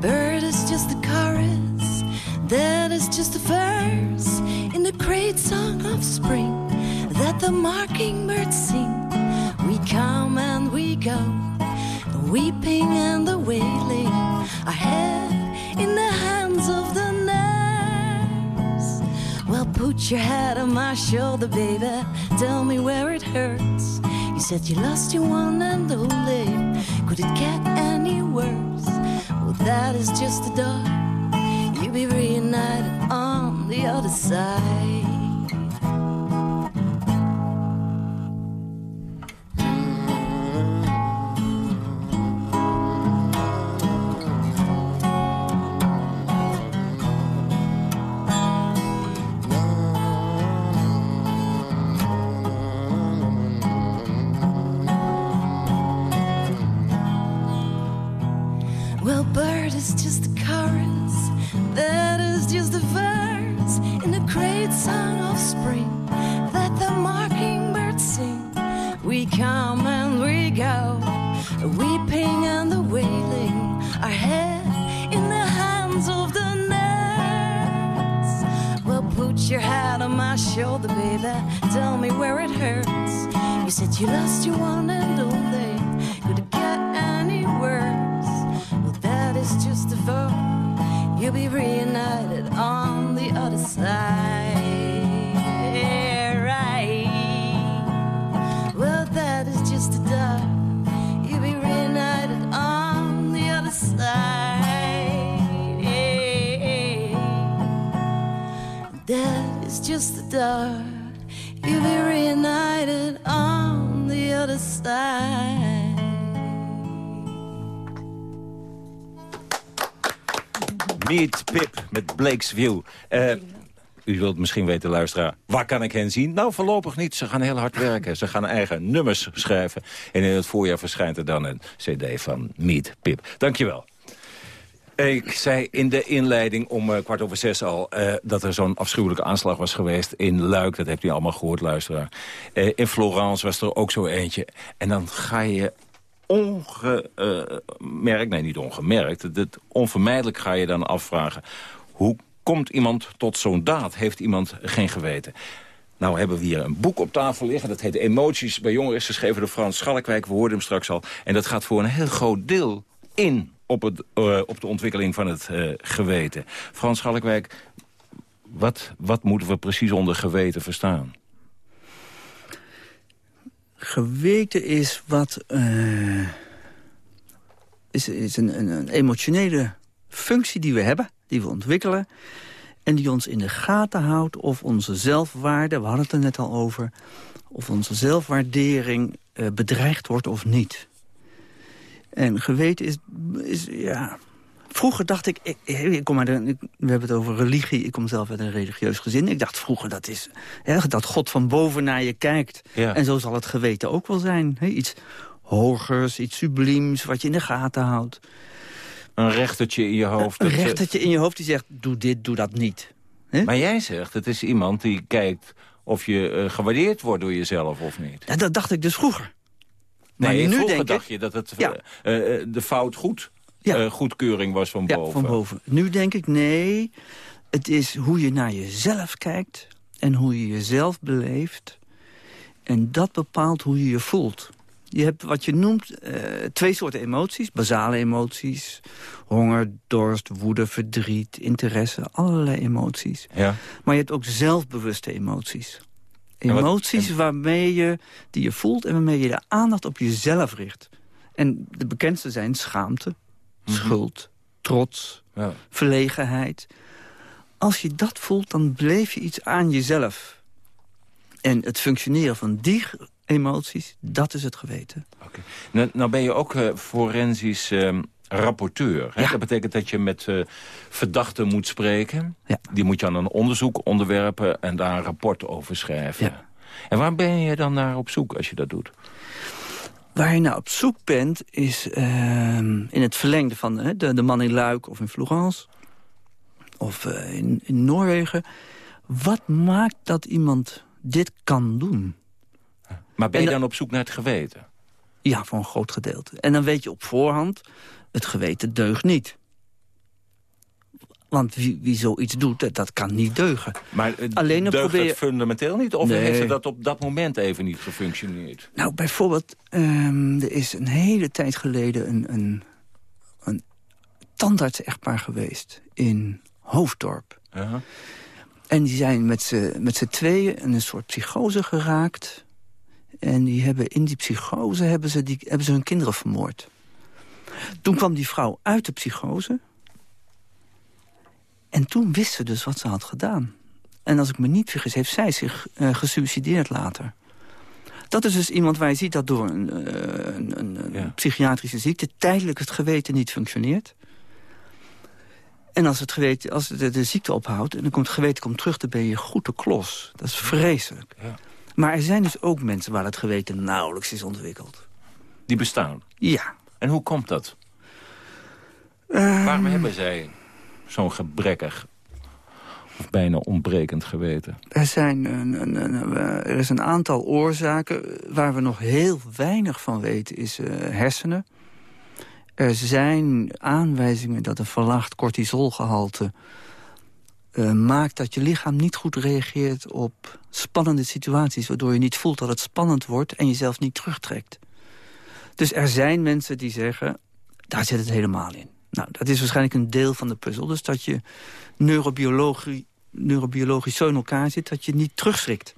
Bird is just a chorus. That is just a verse in the great song of spring that the mockingbirds sing. We come and we go, the weeping and the wailing. Our head in the hands put your head on my shoulder, baby. Tell me where it hurts. You said you lost your one and only. Could it get any worse? Well, that is just a door. You'll be reunited on the other side. Bird is just a chorus. That is just a verse in the great song of spring that the mockingbirds sing. We come and we go, weeping and the wailing. Our head in the hands of the nurse. Well, put your head on my shoulder, baby. Tell me where it hurts. You said you lost your one and only. Could it get any worse? Is just a vote. You'll be reunited on the other side. Right. Well, that is just a dot. You'll be reunited on the other side. That is just a dot. You'll be reunited on the other side.
Meet Pip met Blake's View. Eh, u wilt misschien weten, luisteraar, waar kan ik hen zien? Nou, voorlopig niet. Ze gaan heel hard werken. Ze gaan eigen nummers schrijven. En in het voorjaar verschijnt er dan een cd van Meet Pip. Dankjewel. Ik zei in de inleiding om eh, kwart over zes al... eh, dat er zo'n afschuwelijke aanslag was geweest in Luik. Dat hebt u allemaal gehoord, luisteraar. In Florence was er ook zo eentje. En dan ga je ongemerkt, nee niet ongemerkt... Het onvermijdelijk ga je dan afvragen... hoe komt iemand tot zo'n daad? Heeft iemand geen geweten? Nou hebben we hier een boek op tafel liggen. Dat heet Emoties bij jongeren. Is geschreven door Frans Schalkwijk. We hoorden hem straks al. En dat gaat voor een heel groot deel in op, het, eh, op de ontwikkeling van het eh, geweten. Frans Schalkwijk, wat, wat moeten we precies onder geweten verstaan?
Geweten is wat... eh, is, is een, een, emotionele functie die we hebben, die we ontwikkelen... en die ons in de gaten houdt of onze zelfwaarde, we hadden het er net al over... of onze zelfwaardering uh, bedreigd wordt of niet. En geweten is, is ja... Vroeger dacht ik, ik, ik kom ik, we hebben het over religie, ik kom zelf uit een religieus gezin. Ik dacht vroeger, dat is hè, dat God van boven naar je kijkt.
Ja.
En zo zal het geweten ook wel zijn. Hè? Iets hogers, iets subliems, wat je in de gaten houdt.
Een rechtertje in je hoofd.
Een rechtertje in je hoofd die zegt, doe dit, doe dat niet.
Maar jij zegt, het is iemand die kijkt of je eh, gewaardeerd wordt door jezelf of niet.
Ja, dat dacht ik dus vroeger. Maar
Nee,
nu
vroeger
denk
dacht
ik,
je dat het
Ja.
eh, eh, de fout goed,
Ja.
eh, goedkeuring was van
ja,
boven.
van boven. Nu denk ik, nee, het is hoe je naar jezelf kijkt... en hoe je jezelf beleeft. En dat bepaalt hoe je je voelt. Je hebt wat je noemt eh, twee soorten emoties. Basale emoties. Honger, dorst, woede, verdriet, interesse. Allerlei emoties.
Ja.
Maar je hebt ook zelfbewuste emoties.
En wat-
Emoties waarmee je, die je voelt en waarmee je de aandacht op jezelf richt. En de bekendste zijn schaamte, schuld, trots,
Ja.
verlegenheid. Als je dat voelt, dan beleef je iets aan jezelf. En het functioneren van die emoties, dat is het geweten.
Nou, nou ben je ook eh, forensisch ehm, rapporteur. Hè? Dat betekent dat je met eh, verdachten moet spreken. Die moet je aan een onderzoek onderwerpen en daar een rapport over schrijven. En waar ben je dan naar op zoek als je dat doet?
Waar je naar op zoek bent, is ehm, in het verlengde van de, de man in Luik of in Florence... of eh, in, in Noorwegen. Wat maakt dat iemand dit kan doen?
Maar ben je
En
dan op zoek naar het geweten?
Ja, voor een groot gedeelte. En dan weet je op voorhand, het geweten deugt niet. Want wie, wie zoiets doet, dat, dat kan niet deugen.
Maar eh,
Alleen
deugt
probeer
het fundamenteel niet? Of
Nee.
heeft het dat op dat moment even niet gefunctioneerd?
Nou, bijvoorbeeld, ehm, er is een hele tijd geleden een, een, een tandarts-echtpaar geweest in Hoofddorp.
Ja.
En die zijn met z'n met z'n tweeën in een soort psychose geraakt. En die hebben, in die psychose hebben ze, die, hebben ze hun kinderen vermoord. Toen kwam die vrouw uit de psychose. En toen wist ze dus wat ze had gedaan. En als ik me niet vergis, heeft zij zich eh gesuicideerd later. Dat is dus iemand waar je ziet dat door een, eh, een, een, psychiatrische ziekte... tijdelijk het geweten niet functioneert. En als, het geweten, als de, de ziekte ophoudt en dan komt het geweten komt terug... dan ben je goed de klos. Dat is vreselijk. Maar er zijn dus ook mensen waar het geweten nauwelijks is ontwikkeld.
Die bestaan?
Ja.
En hoe komt dat?
Ehm,
Waarom hebben zij zo'n gebrekkig of bijna ontbrekend geweten?
Er, zijn een, eh, er is een aantal oorzaken waar we nog heel weinig van weten. Is eh, hersenen. Er zijn aanwijzingen dat een verlaagd cortisolgehalte... eh, maakt dat je lichaam niet goed reageert op spannende situaties... waardoor je niet voelt dat het spannend wordt en jezelf niet terugtrekt. Dus er zijn mensen die zeggen, daar zit het helemaal in. Nou, dat is waarschijnlijk een deel van de puzzel. Dus dat je neurobiologie, neurobiologisch zo in elkaar zit... dat je niet terugschrikt.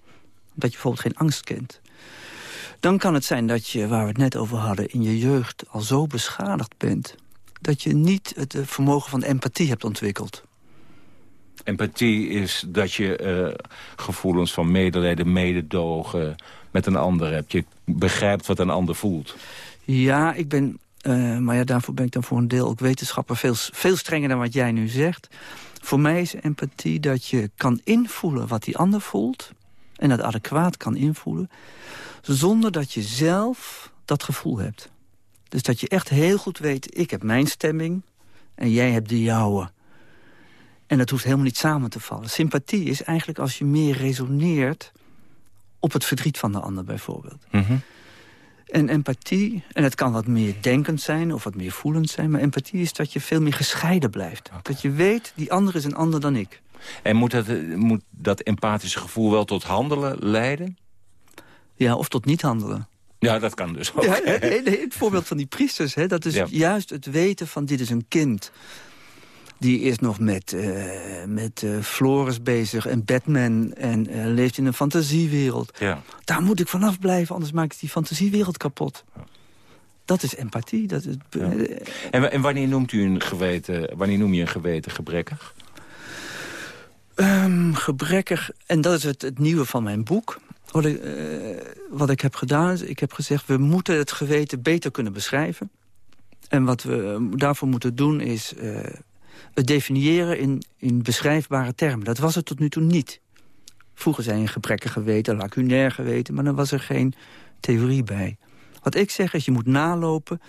Dat je bijvoorbeeld geen angst kent. Dan kan het zijn dat je, waar we het net over hadden... in je jeugd al zo beschadigd bent... dat je niet het eh, vermogen van empathie hebt ontwikkeld.
Empathie is dat je eh, gevoelens van medelijden, mededogen met een ander hebt. Je begrijpt wat een ander voelt.
Ja, ik ben, eh, maar ja, daarvoor ben ik dan voor een deel ook wetenschapper... veel, veel strenger dan wat jij nu zegt. Voor mij is empathie dat je kan invoelen wat die ander voelt... en dat adequaat kan invoelen... zonder dat je zelf dat gevoel hebt. Dus dat je echt heel goed weet, ik heb mijn stemming... en jij hebt de jouwe. En dat hoeft helemaal niet samen te vallen. Sympathie is eigenlijk als je meer resoneert... op het verdriet van de ander bijvoorbeeld. En empathie, en het kan wat meer denkend zijn of wat meer voelend zijn... maar empathie is dat je veel meer gescheiden blijft. Dat je weet, die ander is een ander dan ik.
En moet dat, eh, moet dat empathische gevoel wel tot handelen leiden?
Ja, of tot niet handelen.
Ja, dat kan dus ook.
Ja, nee, nee, nee, het voorbeeld van die priesters, hè, dat is
Ja.
juist het weten van dit is een kind. Die is nog met, eh, met eh, Floris bezig en Batman en eh, leeft in een fantasiewereld.
Ja.
Daar moet ik vanaf blijven, anders maak ik die fantasiewereld kapot. Dat is empathie. Dat is,
en, en, wanneer noemt u een geweten, wanneer noem je een geweten gebrekkig?
Um, gebrekkig, en dat is het, het nieuwe van mijn boek. Wat ik, uh, wat ik heb gedaan, is ik heb gezegd... we moeten het geweten beter kunnen beschrijven. En wat we daarvoor moeten doen is... Uh, het definiëren in, in beschrijfbare termen. Dat was het tot nu toe niet. Vroeger zei je gebrekkig geweten, lacunair geweten... maar dan was er geen theorie bij. Wat ik zeg is, je moet nalopen...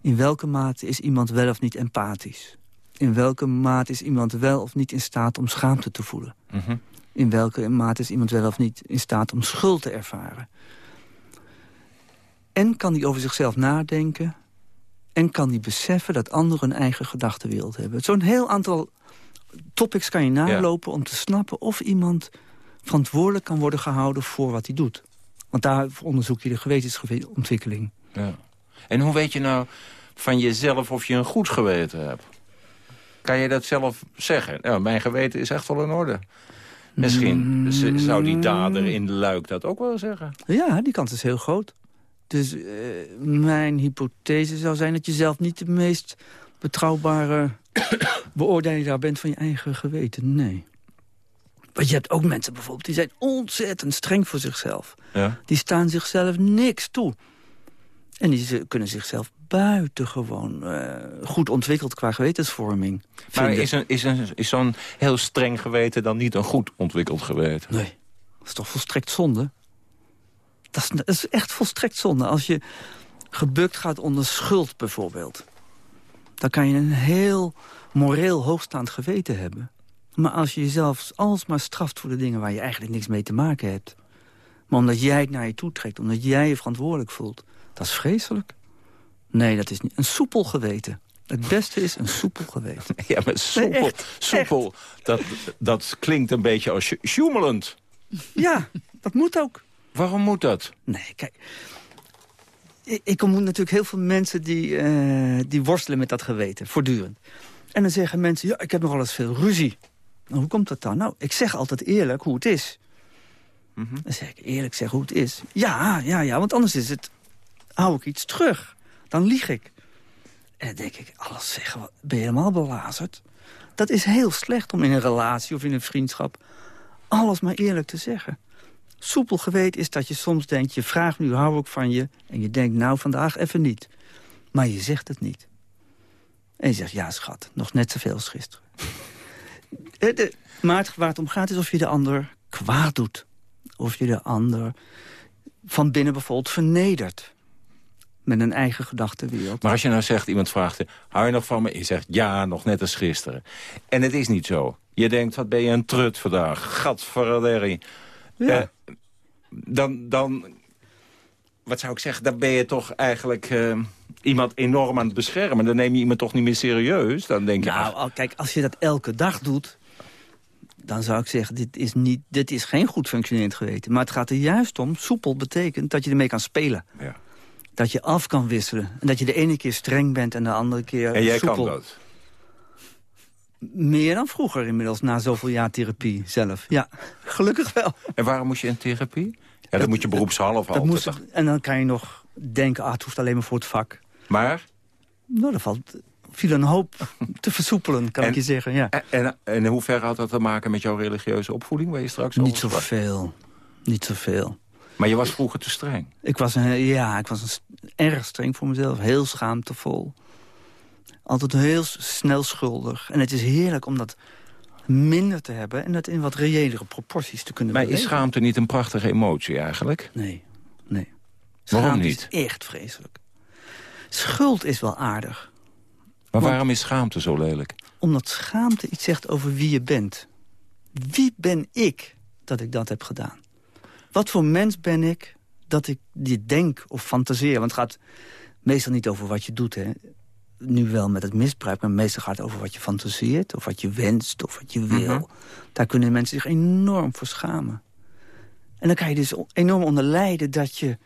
in welke mate is iemand wel of niet empathisch. In welke mate is iemand wel of niet in staat om schaamte te voelen.
Mhm.
In welke mate is iemand wel of niet in staat om schuld te ervaren. En kan die over zichzelf nadenken... en kan die beseffen dat anderen een eigen gedachtenwereld hebben. Zo'n heel aantal topics kan je nalopen om te snappen... of iemand verantwoordelijk kan worden gehouden voor wat hij doet. Want daar onderzoek je de gewetensontwikkeling.
Ja. En hoe weet je nou van jezelf of je een goed geweten hebt? Kan je dat zelf zeggen? Nou, mijn geweten is echt wel in orde. Misschien zou die dader in de luik dat ook wel zeggen.
Ja, die kans is heel groot. Dus uh, mijn hypothese zou zijn dat je zelf niet de meest betrouwbare beoordelaar bent van je eigen geweten. Nee. Want je hebt ook mensen bijvoorbeeld, die zijn ontzettend streng voor zichzelf.
Ja.
Die staan zichzelf niks toe. En die kunnen zichzelf buitengewoon uh, goed ontwikkeld qua gewetensvorming.
Maar is, een, is, een, is zo'n heel streng geweten dan niet een goed ontwikkeld geweten?
Nee, dat is toch volstrekt zonde? Dat is, dat is echt volstrekt zonde. Als je gebukt gaat onder schuld bijvoorbeeld... dan kan je een heel moreel hoogstaand geweten hebben. Maar als je jezelf alsmaar straft voor de dingen waar je eigenlijk niks mee te maken hebt... maar omdat jij het naar je toe trekt, omdat jij je verantwoordelijk voelt... dat is vreselijk. Nee, dat is niet. Een soepel geweten. Het beste is een soepel geweten.
Ja, maar soepel,
Nee, echt,
soepel Dat, dat klinkt een beetje als sjoemelend.
Ja, dat moet ook.
Waarom moet dat?
Nee, kijk. Ik, ik ontmoet natuurlijk heel veel mensen die, eh, die worstelen met dat geweten, voortdurend. En dan zeggen mensen, ja, ik heb nogal eens veel ruzie. Nou, hoe komt dat dan? Nou, ik zeg altijd eerlijk hoe het is.
Mhm.
Dan zeg ik eerlijk zeg hoe het is. Ja, ja, ja, want anders is het, hou ik iets terug. Dan lieg ik. En dan denk ik, alles zeggen, wat- ben je helemaal belazerd? Dat is heel slecht om in een relatie of in een vriendschap... alles maar eerlijk te zeggen. Soepel geweten is dat je soms denkt... je vraagt nu, hou ik van je? En je denkt, nou, vandaag even niet. Maar je zegt het niet. En je zegt, ja, schat, nog net zoveel als gisteren. Eh, de- maar het waar het om gaat is of je de ander kwaad doet. Of je de ander van binnen bijvoorbeeld vernedert. Met een eigen gedachtenwereld.
Maar als je nou zegt, iemand vraagt, hou je nog van me? Je zegt, ja, nog net als gisteren. En het is niet zo. Je denkt, wat ben je een trut vandaag? Gadverderrie.
Ja.
Eh, dan, dan, wat zou ik zeggen, dan ben je toch eigenlijk eh, iemand enorm aan het beschermen. Dan neem je iemand toch niet meer serieus. Dan denk je,
Nou,
ach,
kijk, als je dat elke dag doet... dan zou ik zeggen, dit is, niet, dit is geen goed functionerend geweten. Maar het gaat er juist om, soepel betekent dat je ermee kan spelen.
Ja.
Dat je af kan wisselen. En dat je de ene keer streng bent en de andere keer
en jij
soepel.
kan dat.
Meer dan vroeger inmiddels, na zoveel jaar therapie zelf. Ja, gelukkig wel.
En waarom moest je in therapie? Ja, dan moet je beroepshalve
Dat
altijd.
moest, en dan kan je nog denken, ah, het hoeft alleen maar voor het vak.
Maar?
Nou, er valt, viel een hoop te versoepelen, kan
En-
ik je zeggen. Ja.
En, en, en in hoeverre had dat te maken met jouw religieuze opvoeding? Waar je straks
Niet zoveel. Niet zoveel.
Maar je was vroeger te streng.
Ik was, een, ja, ik was een, erg streng voor mezelf. Heel schaamtevol. Altijd heel snel schuldig. En het is heerlijk om dat minder te hebben... en dat in wat reëlere proporties te kunnen
Maar is schaamte niet een prachtige emotie eigenlijk?
Nee, nee.
Waarom niet?
is echt vreselijk. Schuld is wel aardig.
Maar
Want-
waarom is schaamte zo lelijk?
Omdat schaamte iets zegt over wie je bent. Wie ben ik dat ik dat heb gedaan? Wat voor mens ben ik dat ik dit denk of fantaseer? Want het gaat meestal niet over wat je doet. Hè? Nu wel met het misbruik, maar meestal gaat het over wat je fantaseert... of wat je wenst, of wat je wil.
Mhm.
Daar kunnen mensen zich enorm voor schamen. En dan kan je dus enorm onder lijden dat je...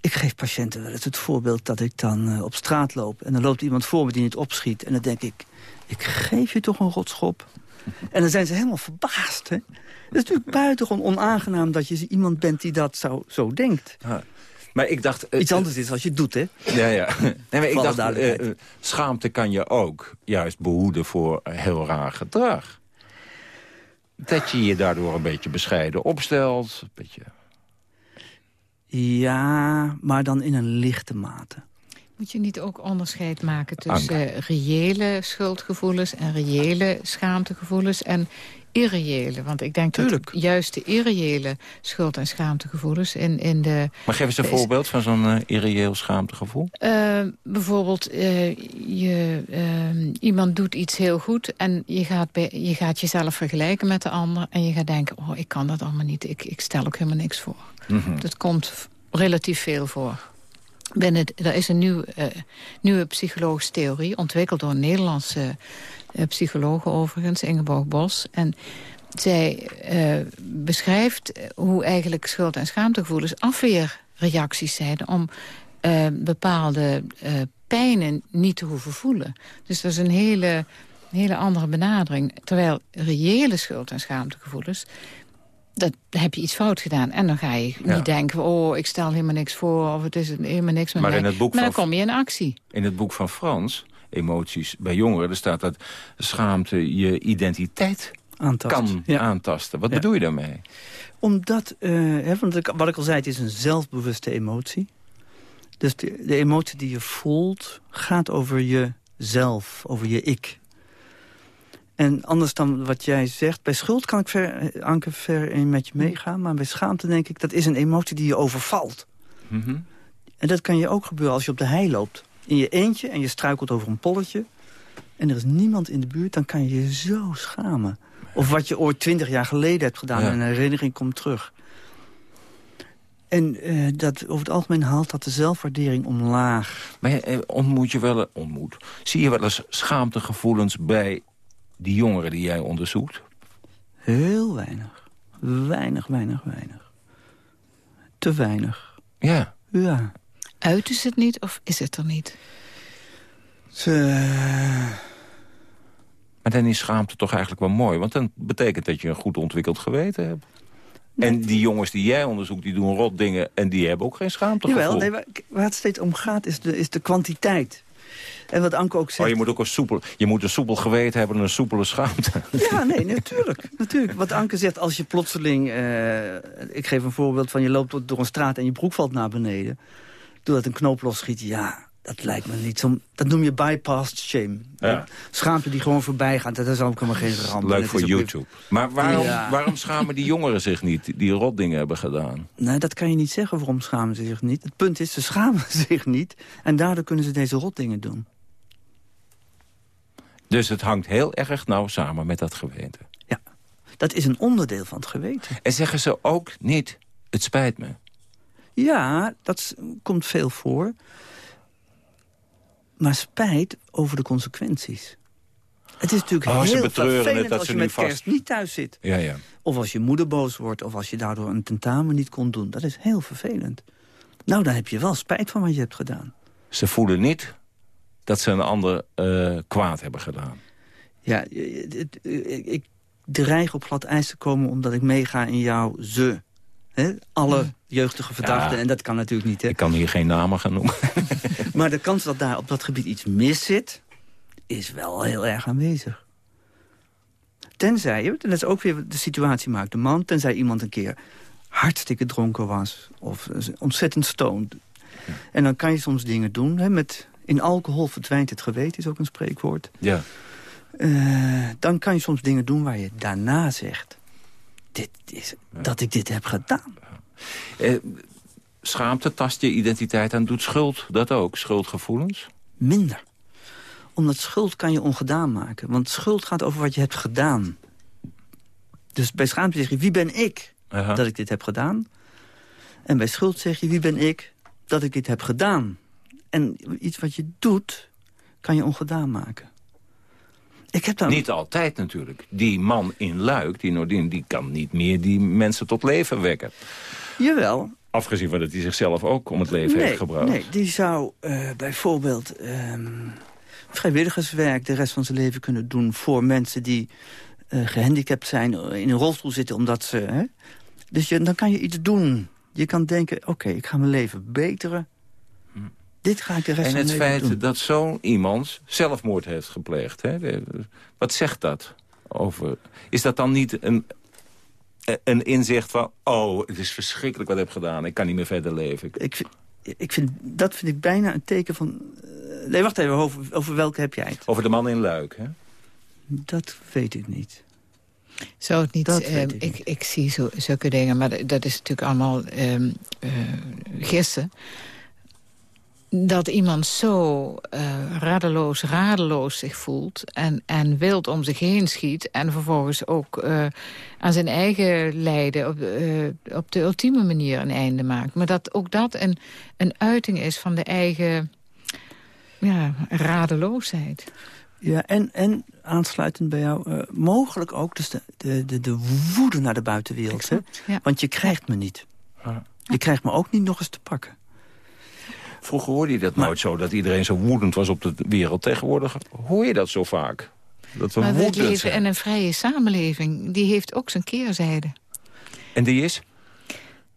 Ik geef patiënten wel eens het voorbeeld dat ik dan eh, op straat loop... en dan loopt iemand voor me die niet opschiet. En dan denk ik, ik geef je toch een rotschop. En dan zijn ze helemaal verbaasd. Hè? Het is natuurlijk buitengewoon onaangenaam dat je iemand bent die dat zo, zo denkt.
Ja. Maar ik dacht... eh,
Iets anders is als je het doet, hè?
Ja, ja. Nee, maar ik dacht, eh, eh, schaamte kan je ook juist behoeden voor eh, heel raar gedrag. Dat je je daardoor een beetje bescheiden opstelt. Een beetje...
Ja, maar dan in een lichte mate.
Moet je niet ook onderscheid maken tussen eh, reële schuldgevoelens... en reële schaamtegevoelens en irreële? Want ik denk dat juist de irreële schuld- en schaamtegevoelens... in, in de
Maar geef eens een
is-
voorbeeld van zo'n eh, irreëel schaamtegevoel.
Eh, bijvoorbeeld, eh, je, iemand doet iets heel goed... en je gaat, bij, je gaat jezelf vergelijken met de ander... en je gaat denken, oh, ik kan dat allemaal niet. Ik, ik stel ook helemaal niks voor.
Mhm.
Dat komt relatief veel voor. Binnen, het- er is een nieuw, eh, nieuwe psychologische theorie... ontwikkeld door een Nederlandse psycholoog overigens, Ingeborg Bos. En zij eh, beschrijft hoe eigenlijk schuld- en schaamtegevoelens afweerreacties zijn... om eh, bepaalde eh, pijnen niet te hoeven voelen. Dus dat is een hele, hele andere benadering. Terwijl reële schuld- en schaamtegevoelens... Dat heb je iets fout gedaan. En dan ga je
Ja.
niet denken, oh, ik stel helemaal niks voor... of het is helemaal niks met
Maar
mij.
in het boek
maar dan
van-
kom je in actie.
In het boek van Frans, Emoties bij jongeren... er staat dat schaamte je identiteit
Aantasten,
kan aantasten. Wat bedoel je daarmee?
Omdat, eh, hè, want ik- wat ik al zei, het is een zelfbewuste emotie. Dus de, de emotie die je voelt gaat over jezelf, over je ik. En anders dan wat jij zegt, bij schuld kan ik ver, Anke ver in met je meegaan... maar bij schaamte denk ik, dat is een emotie die je overvalt.
Mhm.
En dat kan je ook gebeuren als je op de hei loopt. In je eentje en je struikelt over een polletje... en er is niemand in de buurt, dan kan je je zo schamen. Of wat je ooit twintig jaar geleden hebt gedaan...
Ja.
en een herinnering komt terug. En eh, dat, over het algemeen haalt dat de zelfwaardering omlaag.
Maar eh, ontmoet je wel... Ontmoet. Zie je wel eens schaamtegevoelens bij die jongeren die jij onderzoekt?
Heel weinig. Weinig, weinig, weinig. Te weinig.
Ja.
Ja.
Uiten ze het niet of is het er niet?
Ze...
Maar dan is schaamte toch eigenlijk wel mooi. Want dan betekent dat je een goed ontwikkeld geweten hebt. En die jongens die jij onderzoekt, die doen rot dingen... en die hebben ook geen schaamtegevoel.
Jawel, nee, waar, het steeds om gaat is de, is de kwantiteit. En wat Anke ook zegt...
Oh, je moet ook een soepel, je moet een soepel geweten hebben en een soepele schaamte.
Ja, nee, natuurlijk. natuurlijk. Wat Anke zegt, als je plotseling... eh, ik geef een voorbeeld van je loopt door een straat en je broek valt naar beneden. Doordat een knoop losschiet, ja, dat lijkt me niet zo... Dat noem je bypassed shame.
Ja.
Schaamte die gewoon voorbij gaat, dat is ook helemaal geen ramp.
Leuk voor YouTube. Maar waarom,
Ja.
waarom schamen die jongeren zich niet, die rot dingen hebben gedaan?
Nee, dat kan je niet zeggen, waarom schamen ze zich niet. Het punt is, ze schamen zich niet. En daardoor kunnen ze deze rotdingen doen.
Dus het hangt heel erg nauw samen met dat geweten.
Dat is een onderdeel van het geweten.
En zeggen ze ook niet, het spijt me.
Ja, dat komt veel voor. Maar spijt over de consequenties. Het is natuurlijk
Oh,
heel vervelend
dat
als
ze
je
nu
met
vast-
kerst niet thuis zit.
Ja, ja.
Of als je moeder boos wordt. Of als je daardoor een tentamen niet kon doen. Dat is heel vervelend. Nou, dan heb je wel spijt van wat je hebt gedaan.
Ze voelen niet dat ze een ander eh, kwaad hebben gedaan.
Ja, het- eh, ik dreig op glad ijs te komen omdat ik meega in jouw ze. Hè? Alle jeugdige verdachten.
Ja.
En dat kan natuurlijk niet. Hè?
Ik kan hier geen namen gaan noemen.
Maar de kans dat daar op dat gebied iets mis zit... is wel heel erg aanwezig. Tenzij, en dat is ook weer de situatie maakt de man... tenzij iemand een keer hartstikke dronken was... of ontzettend stoned. En dan kan je soms dingen doen. Hè, met, in alcohol verdwijnt het geweten, is ook een spreekwoord.
Ja.
Eh, dan kan je soms dingen doen waar je daarna zegt... Dit is, dat ik dit heb gedaan.
Eh, schaamte tast je identiteit aan, doet schuld dat ook? Schuldgevoelens?
Minder. Omdat schuld kan je ongedaan maken. Want schuld gaat over wat je hebt gedaan. Dus bij schaamte zeg je, wie ben ik dat ik dit heb gedaan? En bij schuld zeg je, wie ben ik dat ik dit heb gedaan? En iets wat je doet, kan je ongedaan maken. Ik heb daar...
Niet altijd natuurlijk. Die man in Luik, die Nordin, die kan niet meer die mensen tot leven wekken.
Jawel.
Afgezien van dat hij zichzelf ook om het leven
nee,
heeft gebracht.
Nee, die zou eh, bijvoorbeeld ehm, vrijwilligerswerk de rest van zijn leven kunnen doen... voor mensen die eh, gehandicapt zijn, in een rolstoel zitten omdat ze... Hè? Dus je, dan kan je iets doen. Je Je kan denken, oké, ik ga mijn leven beteren. Dit ga ik de rest
En
van
het feit
doen.
dat zo'n iemand zelfmoord heeft gepleegd. Hè? Wat zegt dat over... Is dat dan niet een, een inzicht van... oh, het is verschrikkelijk wat ik heb gedaan. Ik kan niet meer verder leven. Ik-
Ik vind, ik vind, dat vind ik bijna een teken van... eh, nee, wacht even, over, over welke heb jij het?
Over de man in Luik, hè?
Dat weet ik niet.
Zou het niet...
Dat
ehm,
weet
ik,
ik
ik, zie zo, zulke dingen, maar dat- dat is natuurlijk allemaal ehm, eh, gissen. Dat iemand zo eh, radeloos, radeloos zich voelt... En, en wild om zich heen schiet... en vervolgens ook eh, aan zijn eigen lijden... Op, eh, op de ultieme manier een einde maakt. Maar dat ook dat een, een uiting is van de eigen ja, radeloosheid.
Ja, en, en aansluitend bij jou, eh, mogelijk ook dus de, de, de, de woede naar de buitenwereld. Hè?
ja.
Want je krijgt me niet. Je krijgt me ook niet nog eens te pakken.
Vroeger hoorde je dat nooit zo, dat iedereen zo woedend was op de wereld. Tegenwoordig hoor je dat zo vaak. Dat we
Maar we
woedend
leven
zijn.
in een vrije samenleving. Die heeft ook zijn keerzijde.
En die is?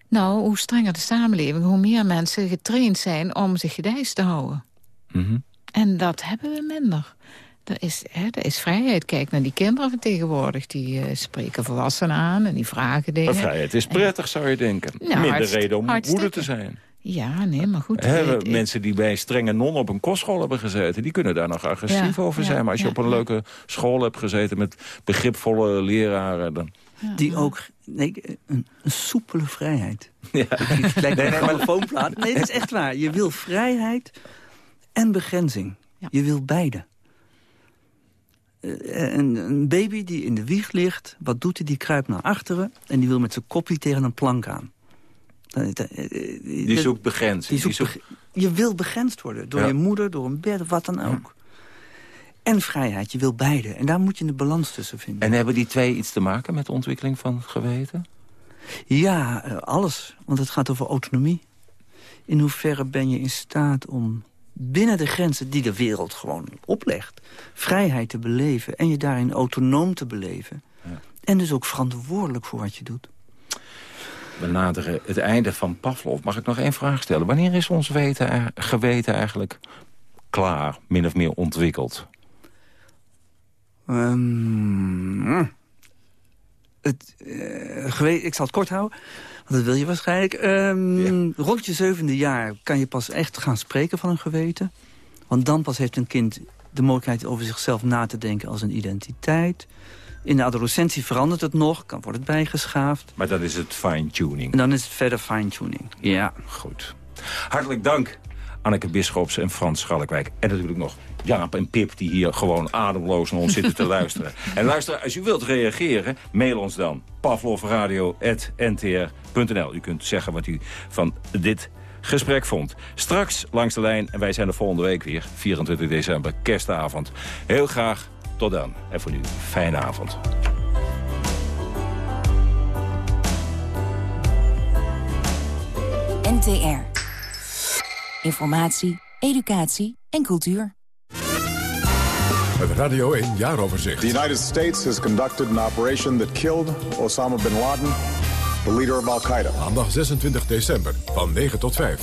Nou, hoe strenger de samenleving, hoe meer mensen getraind zijn om zich gedijst te houden.
Mhm.
En dat hebben we minder. Er is, hè, er is vrijheid. Kijk naar die kinderen van tegenwoordig. Die eh, spreken volwassenen aan en die vragen dingen.
Maar vrijheid is prettig, zou je denken.
Nou,
Minder reden om woede te zijn.
Ja, nee, maar goed.
Hè,
eh, eh,
mensen die bij strenge non op een kostschool hebben gezeten... die kunnen daar nog agressief
Ja,
over
ja,
zijn. Maar als je
ja,
op een
ja.
leuke school hebt gezeten... met begripvolle leraren... dan
Die ook, nee, een, een soepele vrijheid.
Ja.
Het lijkt
Nee,
een
nee, maar-
grammofoonplaat. Nee, dat is echt waar. Je wil vrijheid en begrenzing. Je wil beide. Eh, Een, een baby die in de wieg ligt, wat doet hij? Die kruipt naar achteren en die wil met zijn kopje tegen een plank aan. Dat- dat- eh,
die zoekt begrenzing.
die zoekt beg- je wil begrensd worden door
Ja.
je moeder, door een bed, wat dan ook. En vrijheid, je wil beide. En daar moet je een balans tussen vinden.
En hebben die twee iets te maken met de ontwikkeling van geweten?
Ja, eh, alles. Want het gaat over autonomie. In hoeverre ben je in staat om binnen de grenzen die de wereld gewoon oplegt... vrijheid te beleven en je daarin autonoom te beleven. En dus ook verantwoordelijk voor wat je doet.
We naderen het einde van Pavlov. Mag ik nog één vraag stellen? Wanneer is ons weten, geweten eigenlijk klaar, min of meer ontwikkeld?
Ehm, het, eh, gewe- ik zal het kort houden, want dat wil je waarschijnlijk. Ehm, Rond je zevende jaar kan je pas echt gaan spreken van een geweten. Want dan pas heeft een kind de mogelijkheid over zichzelf na te denken als een identiteit. In de adolescentie verandert het nog, kan wordt het bijgeschaafd.
Maar dat is het fine-tuning.
En dan is het verder fine-tuning. Ja.
Goed. Hartelijk dank, Anneke Bisschops en Frans Schalkwijk. En natuurlijk nog Jaap en Pip, die hier gewoon ademloos naar ons zitten te luisteren. En luister, als u wilt reageren, mail ons dan. pavlovradio.ntr.nl U kunt zeggen wat u van dit gesprek vond. Straks langs de lijn, en wij zijn er volgende week weer, 24 december, kerstavond. Heel graag tot dan. En voor nu, fijne avond.
NTR. Informatie, educatie en cultuur.
Het Radio 1 Jaaroverzicht.
The United States has conducted an operation that killed Osama bin Laden, the leader of Al-Qaeda.
Maandag 26 december van 9 tot 5.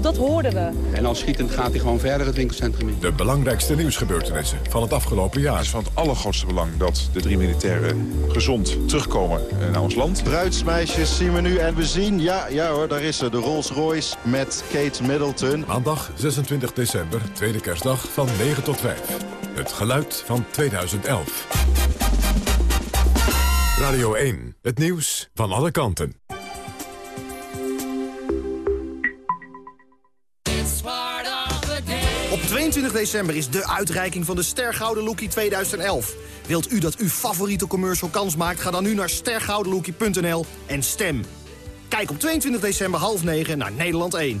Dat hoorden we.
En al schietend gaat hij gewoon verder het winkelcentrum in.
De belangrijkste nieuwsgebeurtenissen van het afgelopen jaar.
Het is van het allergrootste belang dat de drie militairen gezond terugkomen naar ons land.
Bruidsmeisjes zien we nu en we zien, ja, ja hoor, daar is ze, de Rolls Royce met Kate Middleton.
Maandag 26 december, tweede kerstdag van 9 tot 5. Het geluid van 2011. Radio 1, het nieuws van alle kanten.
Op 22 december is de uitreiking van de Stergouden Lookie 2011. Wilt u dat uw favoriete commercial kans maakt? Ga dan nu naar stergoudenlookie.nl en stem. Kijk op 22 december half 9 naar Nederland 1.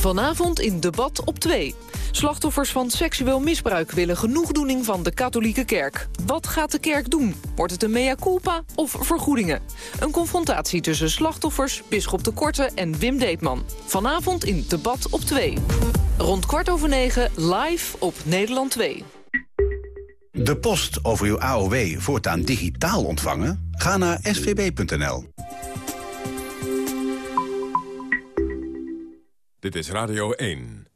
Vanavond in Debat op 2. Slachtoffers van seksueel misbruik willen genoegdoening van de katholieke kerk. Wat gaat de kerk doen? Wordt het een mea culpa of vergoedingen? Een confrontatie tussen slachtoffers, Bisschop de Korte en Wim Deetman. Vanavond in Debat op 2. Rond kwart over negen live op Nederland 2.
De post over uw AOW voortaan digitaal ontvangen? Ga naar svb.nl.
Dit is Radio 1.